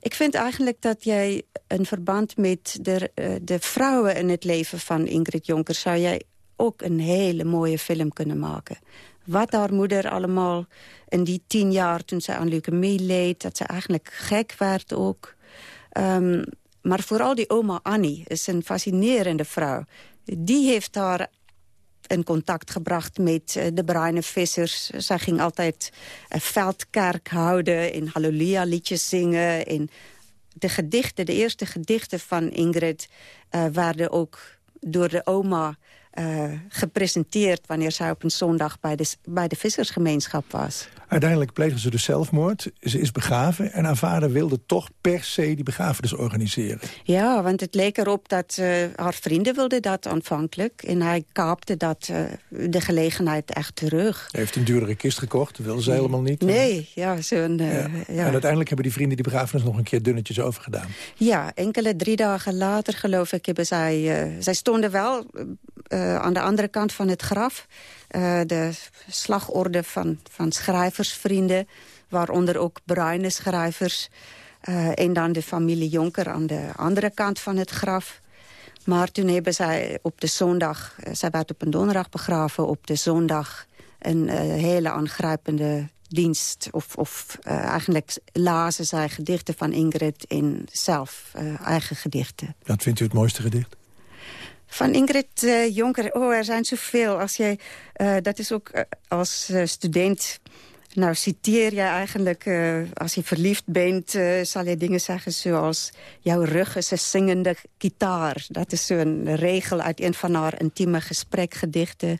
Ik vind eigenlijk dat jij een verband met de, de vrouwen in het leven van Ingrid Jonker... zou jij ook een hele mooie film kunnen maken. Wat haar moeder allemaal in die tien jaar toen ze aan leukemie leed... dat ze eigenlijk gek werd ook. Ehm, maar vooral die oma Annie is een fascinerende vrouw. Die heeft haar in contact gebracht met eh, de bruine vissers. Zij ging altijd een veldkerk houden en halleluja liedjes zingen. En de gedichten, de eerste gedichten van Ingrid... eh, werden ook door de oma eh, gepresenteerd... wanneer zij op een zondag bij de, bij de vissersgemeenschap was. Uiteindelijk plegen ze dus zelfmoord. Ze is begraven en haar vader wilde toch per se die begrafenis organiseren. Ja, want het leek erop dat eh, haar vrienden wilden dat aanvankelijk. En hij kaapte dat, eh, de gelegenheid echt terug. Hij heeft een duurdere kist gekocht, dat wilde ze helemaal niet. Nee, ja, zo'n... eh, ja. En uiteindelijk hebben die vrienden die begrafenis nog een keer dunnetjes overgedaan. Ja, enkele drie dagen later geloof ik hebben zij... zij stonden wel eh, aan de andere kant van het graf. Eh, de slagorde van, van schrijversvrienden. Waaronder ook bruine schrijvers. Eh, en dan de familie Jonker aan de andere kant van het graf. Maar toen hebben zij op de zondag... zij werd op een donderdag begraven. Op de zondag een hele aangrijpende dienst. Of, of eigenlijk lazen zij gedichten van Ingrid in zelf eigen gedichten. Wat vindt u het mooiste gedicht? Van Ingrid eh, Jonker, oh, er zijn zoveel. Als jij, eh, dat is ook eh, als student... Nou, citeer jij eigenlijk, als je verliefd bent... zal je dingen zeggen zoals... jouw rug is een zingende gitaar. Dat is zo'n regel uit een van haar intieme gesprekgedichten.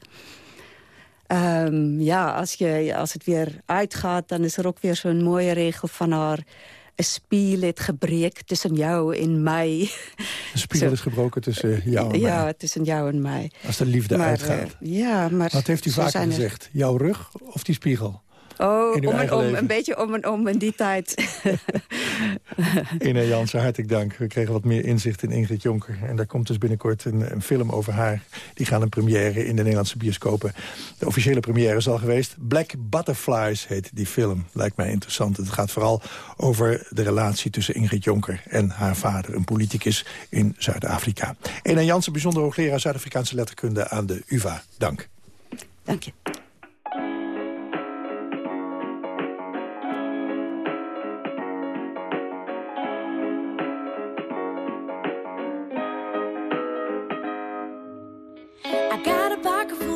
Ehm, ja, als, je, als het weer uitgaat, dan is er ook weer zo'n mooie regel van haar... Een spiegel het gebrek tussen jou en mij. Een is gebroken tussen jou en ja, mij. tussen jou en mij. Als de liefde Maar, uitgaat. eh, ja, maar Wat heeft u vaker er- gezegd? Jouw rug of die spiegel? Oh, om en om, leven? een beetje om en om in die tijd. Ine Jansen, hartelijk dank. We kregen wat meer inzicht in Ingrid Jonker. En daar komt dus binnenkort een, een film over haar. Die gaat een première in de Nederlandse bioscopen. De officiële première is al geweest. Black Butterflies heet die film. Lijkt mij interessant. Het gaat vooral over de relatie tussen Ingrid Jonker en haar vader. Een politicus in Zuid-Afrika. Ine Jansen, bijzonder hoogleraar Zuid-Afrikaanse letterkunde aan de UvA. Dank. Dank je.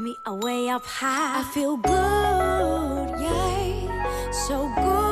me away up high. I feel good, yeah, so good,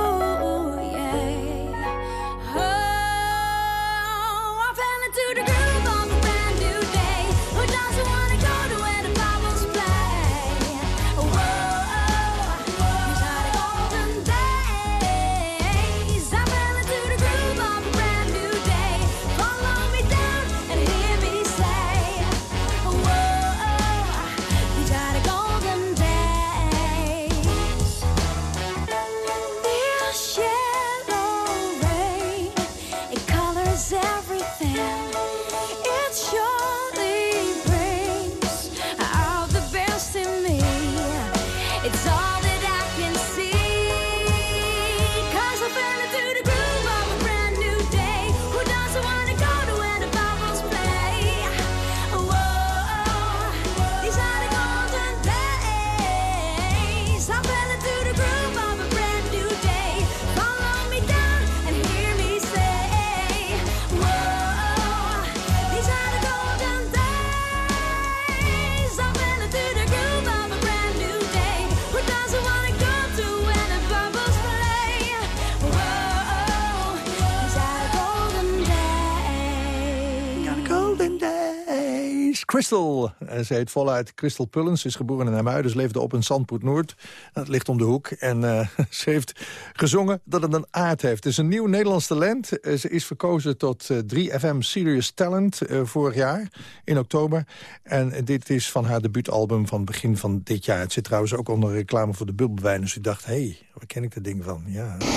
Crystal. Ze heet voluit Crystal Pullens. Ze is geboren in Hermuiden. Ze leefde op in Zandpoort Noord. Dat ligt om de hoek. En eh, ze heeft gezongen dat het een aard heeft. Het is een nieuw Nederlands talent. Eh, ze is verkozen tot eh, 3FM Serious Talent eh, vorig jaar. In oktober. En dit is van haar debuutalbum van begin van dit jaar. Het zit trouwens ook onder reclame voor de bubbelwijn. Dus ik dacht, hé, hey, waar ken ik dat ding van? Ja. Dit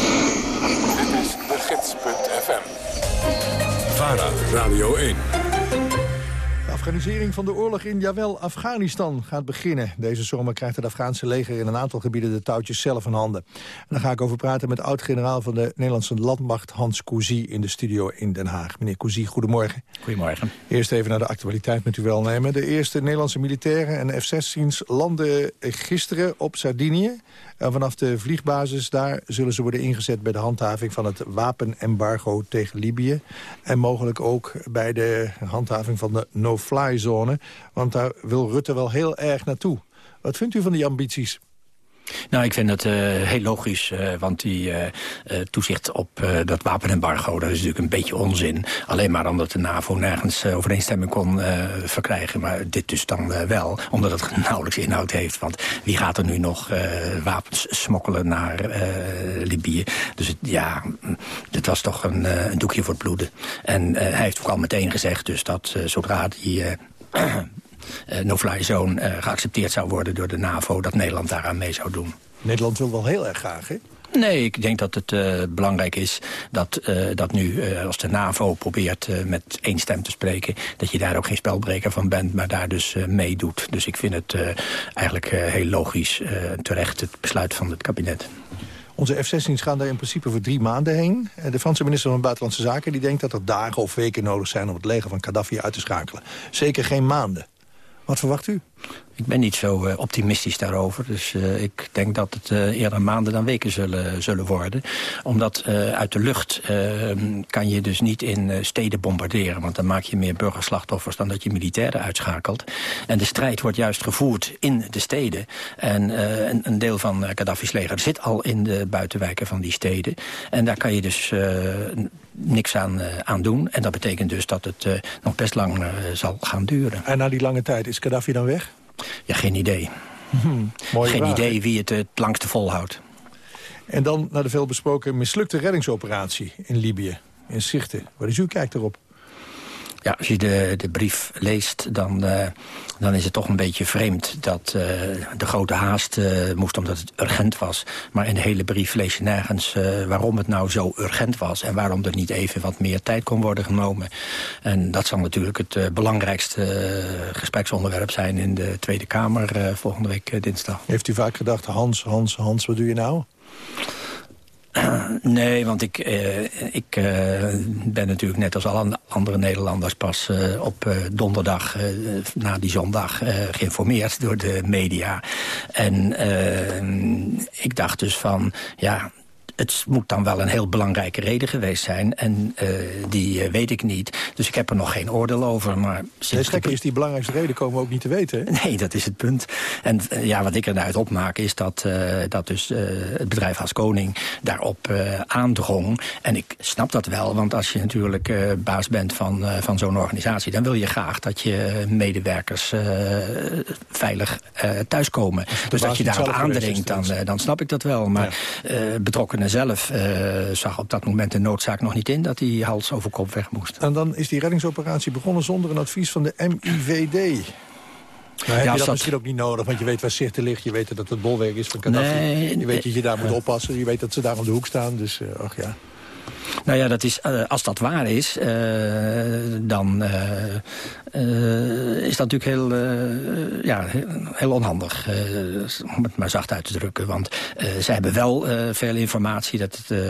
is de gids.fm. VARA, Radio 1. De Afghanisering van de oorlog in, jawel, Afghanistan gaat beginnen. Deze zomer krijgt het Afghaanse leger in een aantal gebieden de touwtjes zelf in handen. En daar ga ik over praten met oud-generaal van de Nederlandse landmacht Hans Cousy in de studio in Den Haag. Meneer Cousy, goedemorgen. Goedemorgen. Eerst even naar de actualiteit met u welnemen. De eerste Nederlandse militairen en F-16's landen gisteren op Sardinië. En vanaf de vliegbasis daar zullen ze worden ingezet bij de handhaving van het wapenembargo tegen Libië. En mogelijk ook bij de handhaving van de no-fly-zone. Want daar wil Rutte wel heel erg naartoe. Wat vindt u van die ambities? Nou, ik vind dat uh, heel logisch, uh, want die uh, toezicht op dat wapenembargo... dat is natuurlijk een beetje onzin. Alleen maar omdat de NAVO nergens overeenstemming kon verkrijgen. Maar dit dus dan wel, omdat het nauwelijks inhoud heeft. Want wie gaat er nu nog wapens smokkelen naar Libië? Dus het, ja, het was toch een, een, doekje voor het bloeden. En hij heeft ook al meteen gezegd dus dat zodra die... Uh, no-fly zone uh, geaccepteerd zou worden door de NAVO... dat Nederland daaraan mee zou doen. Nederland wil wel heel erg graag, hè? Nee, ik denk dat het uh, belangrijk is dat, uh, dat nu, uh, als de NAVO probeert met één stem te spreken... dat je daar ook geen spelbreker van bent, maar daar dus meedoet. Dus ik vind het eigenlijk heel logisch terecht het besluit van het kabinet. Onze F-16's gaan daar in principe voor drie maanden heen. De Franse minister van Buitenlandse Zaken die denkt dat er dagen of weken nodig zijn... om het leger van Gaddafi uit te schakelen. Zeker geen maanden. Wat verwacht u? Ik ben niet zo uh, optimistisch daarover. Dus uh, ik denk dat het uh, eerder maanden dan weken zullen, zullen worden. Omdat uit de lucht kan je dus niet in steden bombarderen. Want dan maak je meer burgerslachtoffers dan dat je militairen uitschakelt. En de strijd wordt juist gevoerd in de steden. En een, een, deel van Gaddafi's leger zit al in de buitenwijken van die steden. En daar kan je dus niks aan, aan doen. En dat betekent dus dat het nog best lang zal gaan duren. En na die lange tijd, is Gaddafi dan weg? Ja, geen idee. Hmm, geen vraag, idee wie het het langste volhoudt. En dan naar de veelbesproken mislukte reddingsoperatie in Libië. In Sirte. Wat is uw kijk erop? Ja, als je de, de brief leest, dan, uh, dan is het toch een beetje vreemd... dat uh, de grote haast uh, moest omdat het urgent was. Maar in de hele brief lees je nergens waarom het nou zo urgent was... en waarom er niet even wat meer tijd kon worden genomen. En dat zal natuurlijk het belangrijkste gespreksonderwerp zijn... in de Tweede Kamer volgende week dinsdag. Heeft u vaak gedacht, Hans, Hans, Hans, wat doe je nou? Nee, want ik, uh, ik uh, ben natuurlijk net als alle andere Nederlanders pas op donderdag na die zondag geïnformeerd door de media. En ik dacht dus van, ja, het moet dan wel een heel belangrijke reden geweest zijn. En uh, die uh, weet ik niet. Dus ik heb er nog geen oordeel over. Maar gekke is, die belangrijkste reden komen we ook niet te weten. Hè? Nee, dat is het punt. En uh, ja, wat ik eruit opmaak is dat, dat dus het bedrijf als koning daarop aandrong. En ik snap dat wel, want als je natuurlijk baas bent van, van zo'n organisatie... dan wil je graag dat je medewerkers veilig thuiskomen. Dus dat je daarop aandringt, dan, dan snap ik dat wel. Maar ja. betrokkenen zelf uh, zag op dat moment de noodzaak nog niet in... dat hij hals over kop weg moest. En dan is die reddingsoperatie begonnen zonder een advies van de MIVD. Heb ja, je dat, dat, misschien ook niet nodig, want je weet waar Sirte ligt. Je weet dat het bolwerk is van Gaddafi. Nee, je weet dat je daar moet oppassen. Je weet dat ze daar om de hoek staan. Dus, uh, ach ja. Nou ja, dat is, uh, als dat waar is, uh, dan uh, is dat natuurlijk heel, ja, heel, onhandig. om het maar zacht uit te drukken. Want ze hebben wel veel informatie. Dat het,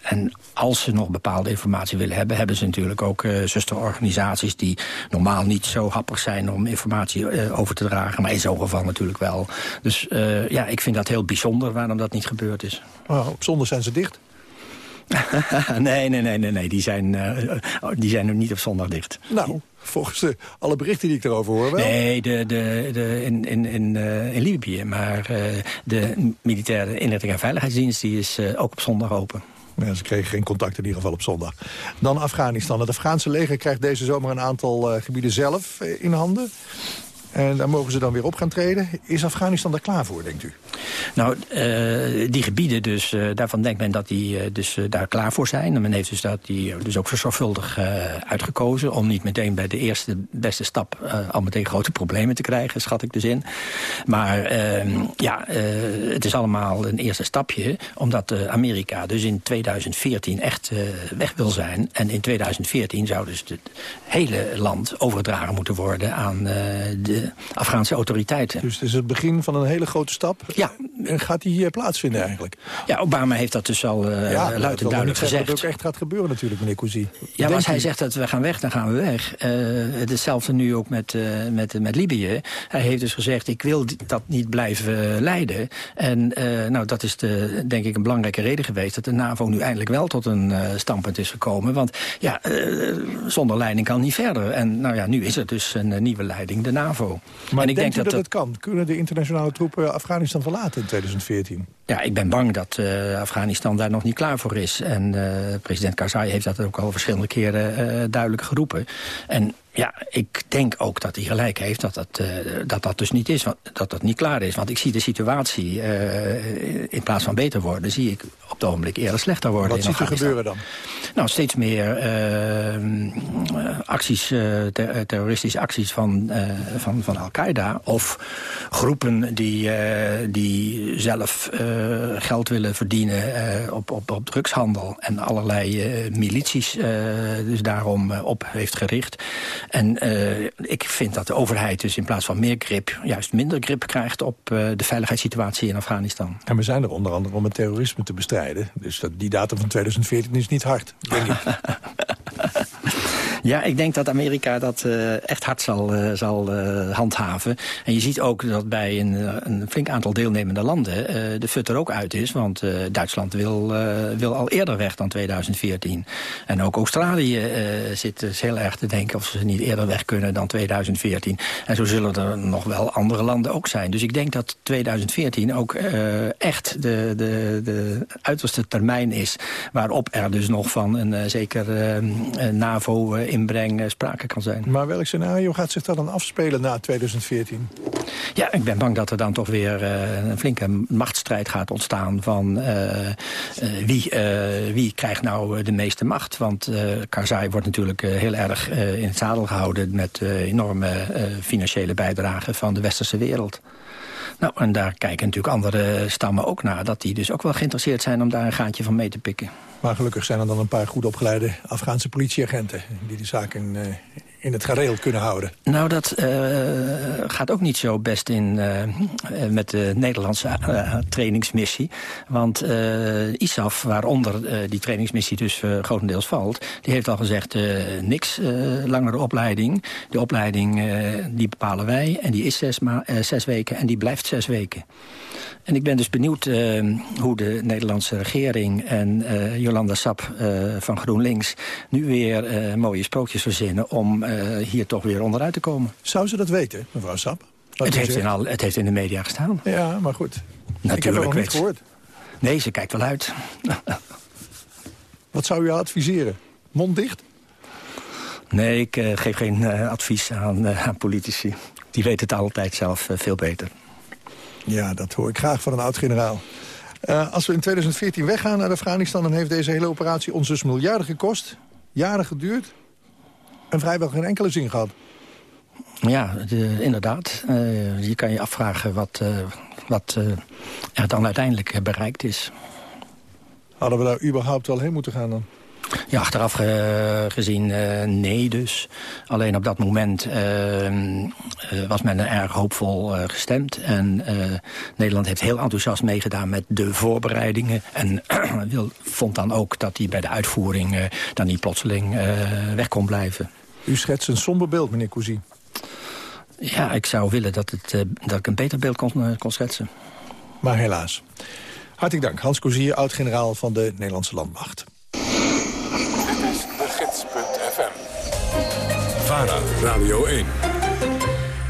en als ze nog bepaalde informatie willen hebben... hebben ze natuurlijk ook zusterorganisaties... die normaal niet zo happig zijn om informatie over te dragen. Maar in zo'n geval natuurlijk wel. Dus ja, ik vind dat heel bijzonder waarom dat niet gebeurd is. Oh, op zondag zijn ze dicht. nee, nee, nee, nee, nee. Die, zijn, uh, die zijn nu niet op zondag dicht. Nou, volgens de, alle berichten die ik erover hoor wel. Nee, de, de, de, in, in, in, uh, in Libië. Maar uh, de militaire inlichting en veiligheidsdienst die is ook op zondag open. Ja, ze kregen geen contact in ieder geval op zondag. Dan Afghanistan. Het Afghaanse leger krijgt deze zomer een aantal eh, gebieden zelf eh, in handen. En daar mogen ze dan weer op gaan treden. Is Afghanistan daar klaar voor, denkt u? Nou, eh, die gebieden, dus, eh, daarvan denkt men dat die eh, dus, daar klaar voor zijn. En men heeft dus, dat die, dus ook zorgvuldig eh, uitgekozen... om niet meteen bij de eerste beste stap al meteen grote problemen te krijgen, schat ik dus in. Maar ehm, ja, het is allemaal een eerste stapje... omdat Amerika dus in 2014 echt weg wil zijn. En in 2014 zou dus het hele land overgedragen moeten worden... aan eh, de Afghaanse autoriteiten. Dus het is het begin van een hele grote stap. Ja. En gaat die hier plaatsvinden eigenlijk? Ja, Obama heeft dat dus al uh, Ja, luid en duidelijk gezegd. dat het ook echt gaat gebeuren natuurlijk, meneer Cousy. Ja, maar als hij zegt dat we gaan weg, dan gaan we weg. Eh, hetzelfde nu ook met, eh, met, met Libië. Hij heeft dus gezegd, ik wil dat niet blijven leiden. En eh, nou, dat is de, denk ik een belangrijke reden geweest... dat de NAVO nu eindelijk wel tot een eh, standpunt is gekomen. Want ja, eh, zonder leiding kan niet verder. En nou ja, nu is er dus een eh, nieuwe leiding, de NAVO. Maar en ik denk u dat, het kan? Kunnen de internationale troepen Afghanistan verlaten in 2014? Ja, ik ben bang dat eh, Afghanistan daar nog niet klaar voor is. En eh, president Karzai heeft dat ook al verschillende keren eh, duidelijk geroepen. En ja, ik denk ook dat hij gelijk heeft dat dat, eh, dat, dat dus niet is, want, dat dat niet klaar is. Want ik zie de situatie eh, in plaats van beter worden, zie ik op het ogenblik eerder slechter worden Wat in ziet er gebeuren dan? Nou, steeds meer eh, eh, acties, eh, ter- terroristische acties van, van, van Al-Qaeda. Of groepen die, die zelf geld willen verdienen op, op, op drugshandel. En allerlei milities dus daarom op heeft gericht. En eh, ik vind dat de overheid dus in plaats van meer grip... juist minder grip krijgt op eh, de veiligheidssituatie in Afghanistan. En we zijn er onder andere om het terrorisme te bestrijden. Dus dat, die datum van 2014 is niet hard, denk ik. Ja, ik denk dat Amerika dat eh, echt hard zal, eh, zal eh, handhaven. En je ziet ook dat bij een, een flink aantal deelnemende landen de fut er ook uit is. Want Duitsland wil, wil al eerder weg dan 2014. En ook Australië zit dus heel erg te denken of ze niet eerder weg kunnen dan 2014. En zo zullen er nog wel andere landen ook zijn. Dus ik denk dat 2014 ook echt de, de, de uiterste termijn is... waarop er dus nog van een zeker eh, eh, NAVO-inbreng sprake kan zijn. Maar welk scenario gaat zich dat dan afspelen na 2014? Ja, ik ben bang dat er dan toch weer eh, een flinke machtsstrijd gaat ontstaan... van eh, eh, wie, eh, wie krijgt nou de meeste macht. Want eh Karzai wordt natuurlijk eh, heel erg eh, in het zadel gehouden... met eh, enorme eh, financiële bijdragen van de westerse wereld. Nou, en daar kijken natuurlijk andere stammen ook naar... dat die dus ook wel geïnteresseerd zijn om daar een gaatje van mee te pikken. Maar gelukkig zijn er dan een paar goed opgeleide Afghaanse politieagenten... die de zaak in, eh, in het gareel kunnen houden. Nou, dat eh, gaat ook niet zo best in eh, eh, met de Nederlandse trainingsmissie. Want ISAF, waaronder die trainingsmissie dus grotendeels valt... die heeft al gezegd, niks langere opleiding. De opleiding die bepalen wij en die is zes, zes weken en die blijft zes weken. En ik ben dus benieuwd hoe de Nederlandse regering en Jolanda Sap van GroenLinks... nu weer mooie sprookjes verzinnen om hier toch weer onderuit te komen. Zou ze dat weten, mevrouw Sap? Het heeft, in al, het heeft in de media gestaan. Ja, maar goed. ik heb Natuurlijk het nog niet gehoord. Nee, ze kijkt wel uit. Wat zou u adviseren? Mond dicht? Nee, ik eh, geef geen eh, advies aan, eh, aan politici. Die weten het altijd zelf eh, veel beter. Ja, dat hoor ik graag van een oud-generaal. Eh, als we in 2014 weggaan naar Afghanistan... dan heeft deze hele operatie ons dus miljarden gekost. Jaren geduurd. En vrijwel geen enkele zin gehad. Ja, de- inderdaad. Eh, je kan je afvragen wat, eh, wat eh, er dan uiteindelijk bereikt is. Hadden we daar überhaupt wel heen moeten gaan dan? Ja, achteraf gezien nee dus. Alleen op dat moment eh, eh, was men erg hoopvol gestemd. En Nederland heeft heel enthousiast meegedaan met de voorbereidingen. En vond dan ook dat hij bij de uitvoering dan niet plotseling weg kon blijven. U schetst een somber beeld, meneer Cousy. Ja, ik zou willen dat, het, eh, dat ik een beter beeld kon, eh, kon schetsen. Maar helaas. Hartelijk dank. Hans Cozier, oud-generaal van de Nederlandse Landmacht. Dit is de gids.fm. VARA, Radio 1.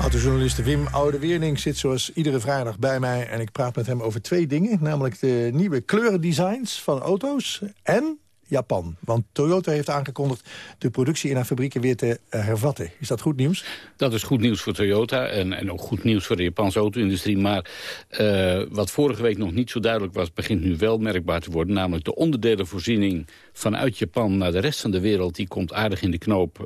Autojournalist Wim Oude-Wierning zit zoals iedere vrijdag bij mij... en ik praat met hem over twee dingen. Namelijk de nieuwe kleurendesigns van auto's en Japan. Want Toyota heeft aangekondigd de productie in haar fabrieken weer te eh, hervatten. Is dat goed nieuws? Dat is goed nieuws voor Toyota en, en ook goed nieuws voor de Japanse auto-industrie. Maar eh, wat vorige week nog niet zo duidelijk was, begint nu wel merkbaar te worden. Namelijk de onderdelenvoorziening vanuit Japan naar de rest van de wereld... die komt aardig in de knoop.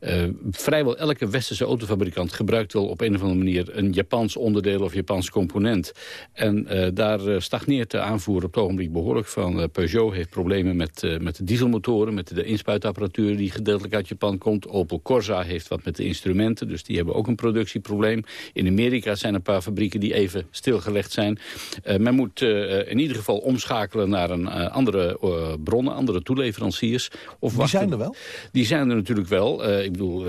Eh, vrijwel elke westerse autofabrikant gebruikt wel op een of andere manier... een Japans onderdeel of Japans component. En daar stagneert de aanvoer op het ogenblik behoorlijk van. Peugeot heeft problemen met, eh, met de dieselmotoren... met de inspuitapparatuur die gedeeltelijk uit Japan komt. Opel Corsa heeft wat met de instrumenten, dus die hebben ook een productieprobleem. In Amerika zijn een paar fabrieken die even stilgelegd zijn. Eh, men moet eh, in ieder geval omschakelen naar een andere bronnen, andere toeleveranciers. Of Die wachten. zijn er wel? Die zijn er natuurlijk wel. Ik bedoel,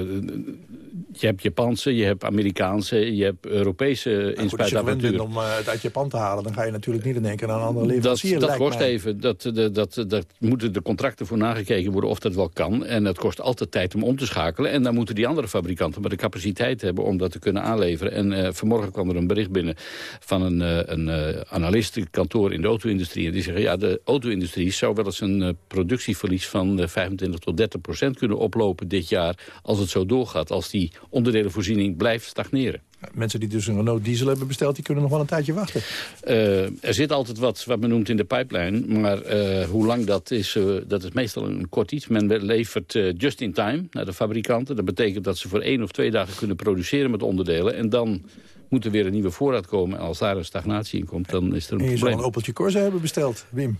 je hebt Japanse, je hebt Amerikaanse, je hebt Europese Nou als je bent om eh, het uit Japan te halen... dan ga je natuurlijk niet in één keer naar een andere Dat, leverancier. dat lijkt kost mij. even. Dat, dat, dat, dat moeten de contracten voor nagekeken worden of dat wel kan. En dat kost altijd tijd om om te schakelen. En dan moeten die andere fabrikanten maar de capaciteit hebben om dat te kunnen aanleveren. En eh, vanmorgen kwam er een bericht binnen van een, eh, een eh, analistenkantoor in de auto-industrie. En die zeggen, ja, de auto-industrie zou wel eens een eh, productieverlies van eh, 25 tot 30 procent kunnen oplopen dit jaar. Als het zo doorgaat, als die onderdelenvoorziening blijft stagneren. Mensen die dus een Renault diesel hebben besteld... die kunnen nog wel een tijdje wachten. Eh, er zit altijd wat, wat men noemt in de pijplijn. Maar eh, hoe lang dat is, eh, dat is meestal een kort iets. Men levert just in time naar de fabrikanten. Dat betekent dat ze voor één of twee dagen kunnen produceren met onderdelen. En dan moet er weer een nieuwe voorraad komen. En als daar een stagnatie in komt, dan is er een En je zou probleem. een Opeltje Corsa hebben besteld, Wim.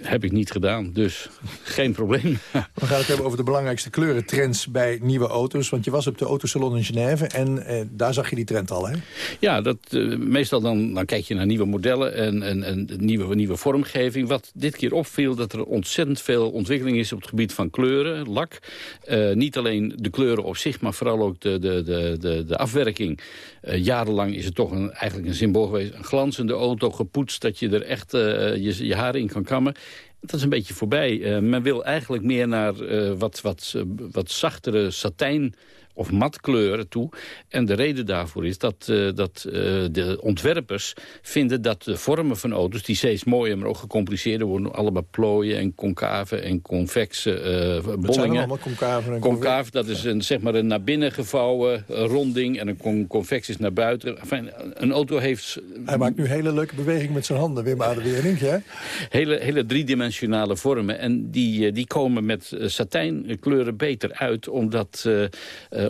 Heb ik niet gedaan, dus geen probleem. We gaan het hebben over de belangrijkste kleurentrends bij nieuwe auto's. Want je was op de autosalon in Genève en eh, daar zag je die trend al, hè? Ja, dat, eh, meestal dan, dan kijk je naar nieuwe modellen en, en, en nieuwe, nieuwe vormgeving. Wat dit keer opviel, dat er ontzettend veel ontwikkeling is op het gebied van kleuren, lak. Eh, niet alleen de kleuren op zich, maar vooral ook de, de, de, de, de afwerking. Eh, jarenlang is het toch een, eigenlijk een symbool geweest. Een glanzende auto, gepoetst, dat je er echt je, je haren in kan kammen. Dat is een beetje voorbij. Eh, men wil eigenlijk meer naar eh, wat, wat, eh, wat zachtere satijn of matkleuren toe. En de reden daarvoor is dat, eh, dat eh, de ontwerpers vinden dat de vormen van auto's... die steeds mooier, maar ook gecompliceerder worden... allemaal plooien en concave en convexe er bollingen. allemaal concave en Concaaf, dat is een, zeg maar een naar binnen gevouwen ronding... en een con convex is naar buiten. Enfin, een auto heeft Hij maakt nu hele leuke beweging met zijn handen, Wim Adewerink, hè? hele, hele driedimensionale vormen. En die, die komen met satijnkleuren beter uit... omdat,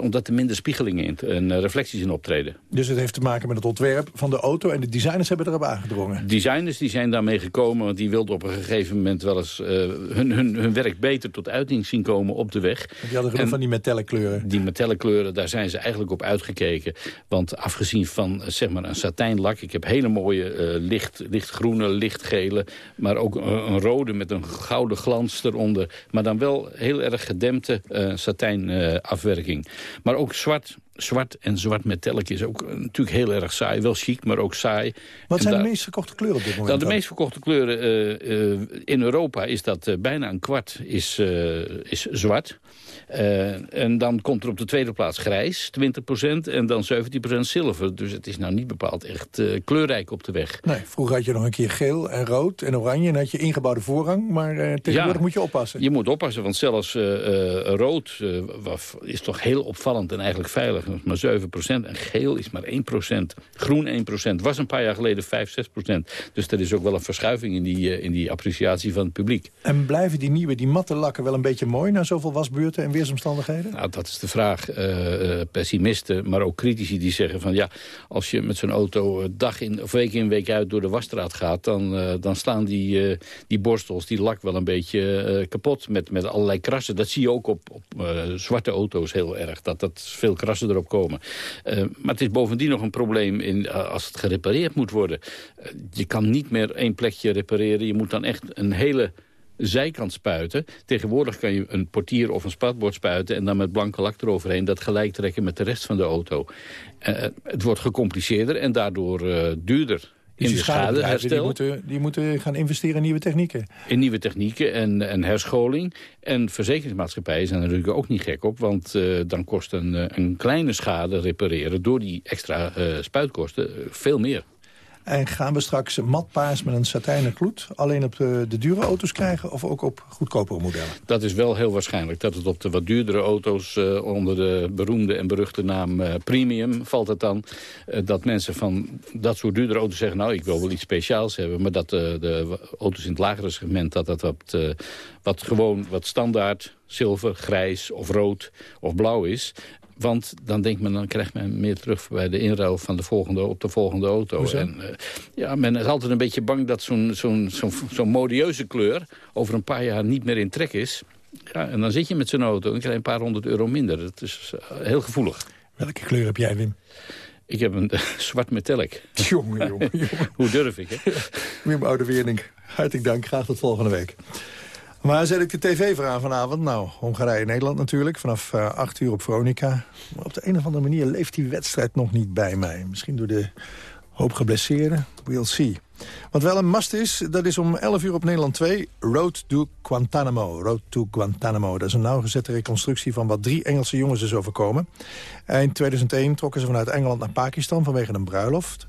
omdat er minder spiegelingen in, en eh, reflecties in optreden. Dus het heeft te maken met het ontwerp van de auto... en de designers hebben erop aangedrongen. Designers die zijn daarmee gekomen, want die wilden op een gegeven moment wel eens eh, hun, hun, hun werk beter tot uiting zien komen op de weg. Die hadden genoeg En van die metallic kleuren. Die metallic kleuren, daar zijn ze eigenlijk op uitgekeken. Want afgezien van eh, zeg maar een satijnlak, ik heb hele mooie eh, licht, lichtgroene, lichtgele, maar ook een, een rode met een gouden glans eronder. Maar dan wel heel erg gedempte eh satijnafwerking. Maar ook zwart. Zwart en zwart metallic is ook eh, natuurlijk heel erg saai. Wel chic, maar ook saai. Wat En zijn daar- de meest verkochte kleuren op dit moment? nou, de meest verkochte kleuren eh, eh, in Europa is dat bijna een kwart is, is zwart. Eh, en dan komt er op de tweede plaats grijs, 20%, en dan 17% zilver. Dus het is nou niet bepaald echt eh, kleurrijk op de weg. Nee, vroeger had je nog een keer geel en rood en oranje... en had je ingebouwde voorrang, maar eh, tegenwoordig Ja. moet je oppassen. Je moet oppassen, want zelfs rood is toch heel opvallend en eigenlijk veilig. Maar 7% En geel is maar 1% Groen 1% Was een paar jaar geleden 5, 6% Dus er is ook wel een verschuiving in die, in die appreciatie van het publiek. En blijven die nieuwe, die matte lakken wel een beetje mooi... na zoveel wasbeurten en Nou, dat is de vraag. Eh, eh, pessimisten, maar ook critici die zeggen van... ja, als je met zo'n auto eh, dag in, of week in week uit door de wasstraat gaat... dan, eh, dan slaan die, die borstels, die lak wel een beetje kapot met, met allerlei krassen. Dat zie je ook op, op zwarte auto's heel erg, dat, dat veel krassen erop komen. Maar het is bovendien nog een probleem in, als het gerepareerd moet worden. Je kan niet meer één plekje repareren. Je moet dan echt een hele zijkant spuiten. Tegenwoordig kan je een portier of een spatbord spuiten... en dan met blanke lak eroverheen dat gelijk trekken met de rest van de auto. Eh, het wordt gecompliceerder en daardoor eh, duurder. in de schadebedrijven, die schadeherstel. moeten, die moeten gaan investeren in nieuwe technieken. In nieuwe technieken en, en herscholing. En verzekeringsmaatschappijen zijn er natuurlijk ook niet gek op. Want eh, dan kost een, eh, een kleine schade repareren... door die extra eh, spuitkosten eh, veel meer. En gaan we straks een matpaas met een satijnen gloed... alleen op de, de dure auto's krijgen of ook op goedkopere modellen? Dat is wel heel waarschijnlijk. Dat het op de wat duurdere auto's eh, onder de beroemde en beruchte naam eh, premium valt het dan. eh, dat mensen van dat soort duurdere auto's zeggen... nou, ik wil wel iets speciaals hebben. Maar dat eh, de auto's in het lagere segment... dat dat eh, wat gewoon wat standaard zilver, grijs of rood of blauw is... Want dan denkt men, dan krijgt men meer terug bij de inruil van de volgende, op de volgende auto. Hoezo? En, eh, ja, men is altijd een beetje bang dat zo'n zo'n zo'n zo'n modieuze kleur over een paar jaar niet meer in trek is. Ja, en dan zit je met zo'n auto en krijg je een paar honderd euro minder. Dat is eh, heel gevoelig. Welke kleur heb jij, Wim? Ik heb een zwart metallic. Jongen, jongen, jongen. Hoe durf ik, hè? Wim Oudewiernink, hartelijk dank. Graag tot volgende week. Waar zet ik de tv voor vanavond? Nou, Hongarije-Nederland natuurlijk. Vanaf eh 8 uur op Veronica. Maar op de een of andere manier leeft die wedstrijd nog niet bij mij. Misschien door de hoop geblesseerden. We'll see. Wat wel een must is, dat is om 11 uur op Nederland 2... Road to Guantanamo. Road to Guantanamo. Dat is een nauwgezette reconstructie van wat drie Engelse jongens is overkomen. Eind 2001 trokken ze vanuit Engeland naar Pakistan vanwege een bruiloft.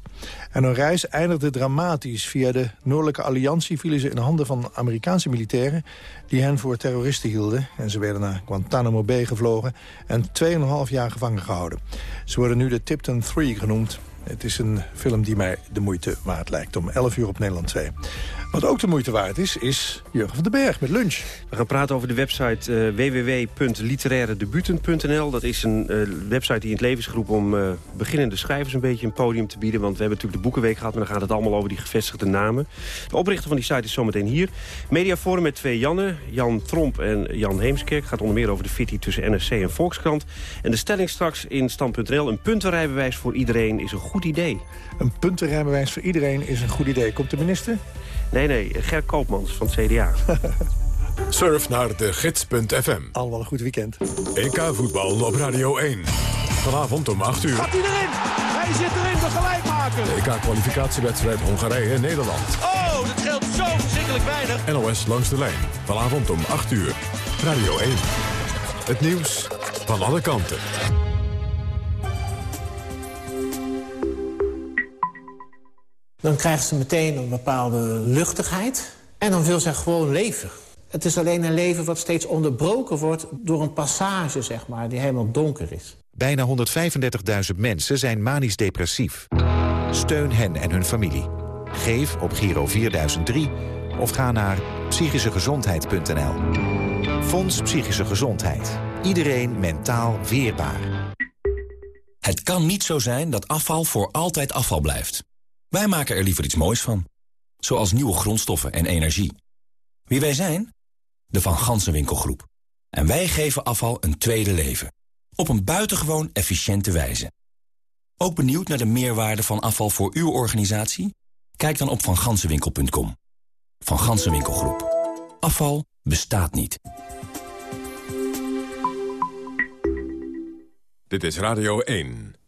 En hun reis eindigde dramatisch. Via de Noordelijke Alliantie vielen ze in handen van Amerikaanse militairen... die hen voor terroristen hielden. En ze werden naar Guantanamo Bay gevlogen en 2,5 jaar gevangen gehouden. Ze worden nu de Tipton 3 genoemd. Het is een film die mij de moeite waard lijkt om 11 uur op Nederland 2. Wat ook de moeite waard is, is Jurgen van den Berg met lunch. We gaan praten over de website uh, www.literairedebuten.nl. Dat is een uh, website die in het leven is geroepen om uh, beginnende schrijvers een beetje een podium te bieden. Want we hebben natuurlijk de Boekenweek gehad, maar dan gaat het allemaal over die gevestigde namen. De oprichter van die site is zometeen hier. Mediaforum met twee Jannen, Jan Tromp en Jan Heemskerk. gaat onder meer over de fitty tussen NRC en Volkskrant. En de stelling straks in stand.nl. Een puntenrijbewijs voor iedereen is een goed idee. Een puntenrijbewijs voor iedereen is een goed idee. Komt de minister? Nee, nee, Ger Koopmans van het CDA. Surf naar de gids.fm. Allemaal een goed weekend. EK voetbal op Radio 1. Vanavond om 8 uur. Gaat hij erin? Hij zit erin, de gelijkmaker. De EK-kwalificatiewedstrijd Hongarije-Nederland. Oh, dat geldt zo verschrikkelijk weinig. NOS langs de lijn. Vanavond om 8 uur. Radio 1. Het nieuws van alle kanten. Dan krijgt ze meteen een bepaalde luchtigheid. En dan wil ze gewoon leven. Het is alleen een leven wat steeds onderbroken wordt door een passage, zeg maar, die helemaal donker is. Bijna 135.000 mensen zijn manisch depressief. Steun hen en hun familie. Geef op Giro 4003 of ga naar psychischegezondheid.nl. Fonds Psychische Gezondheid. Iedereen mentaal weerbaar. Het kan niet zo zijn dat afval voor altijd afval blijft. Wij maken er liever iets moois van. Zoals nieuwe grondstoffen en energie. Wie wij zijn? De Van Gansenwinkelgroep. En wij geven afval een tweede leven. Op een buitengewoon efficiënte wijze. Ook benieuwd naar de meerwaarde van afval voor uw organisatie? Kijk dan op vangansenwinkel.com. Van Gansenwinkelgroep. Afval bestaat niet. Dit is Radio 1.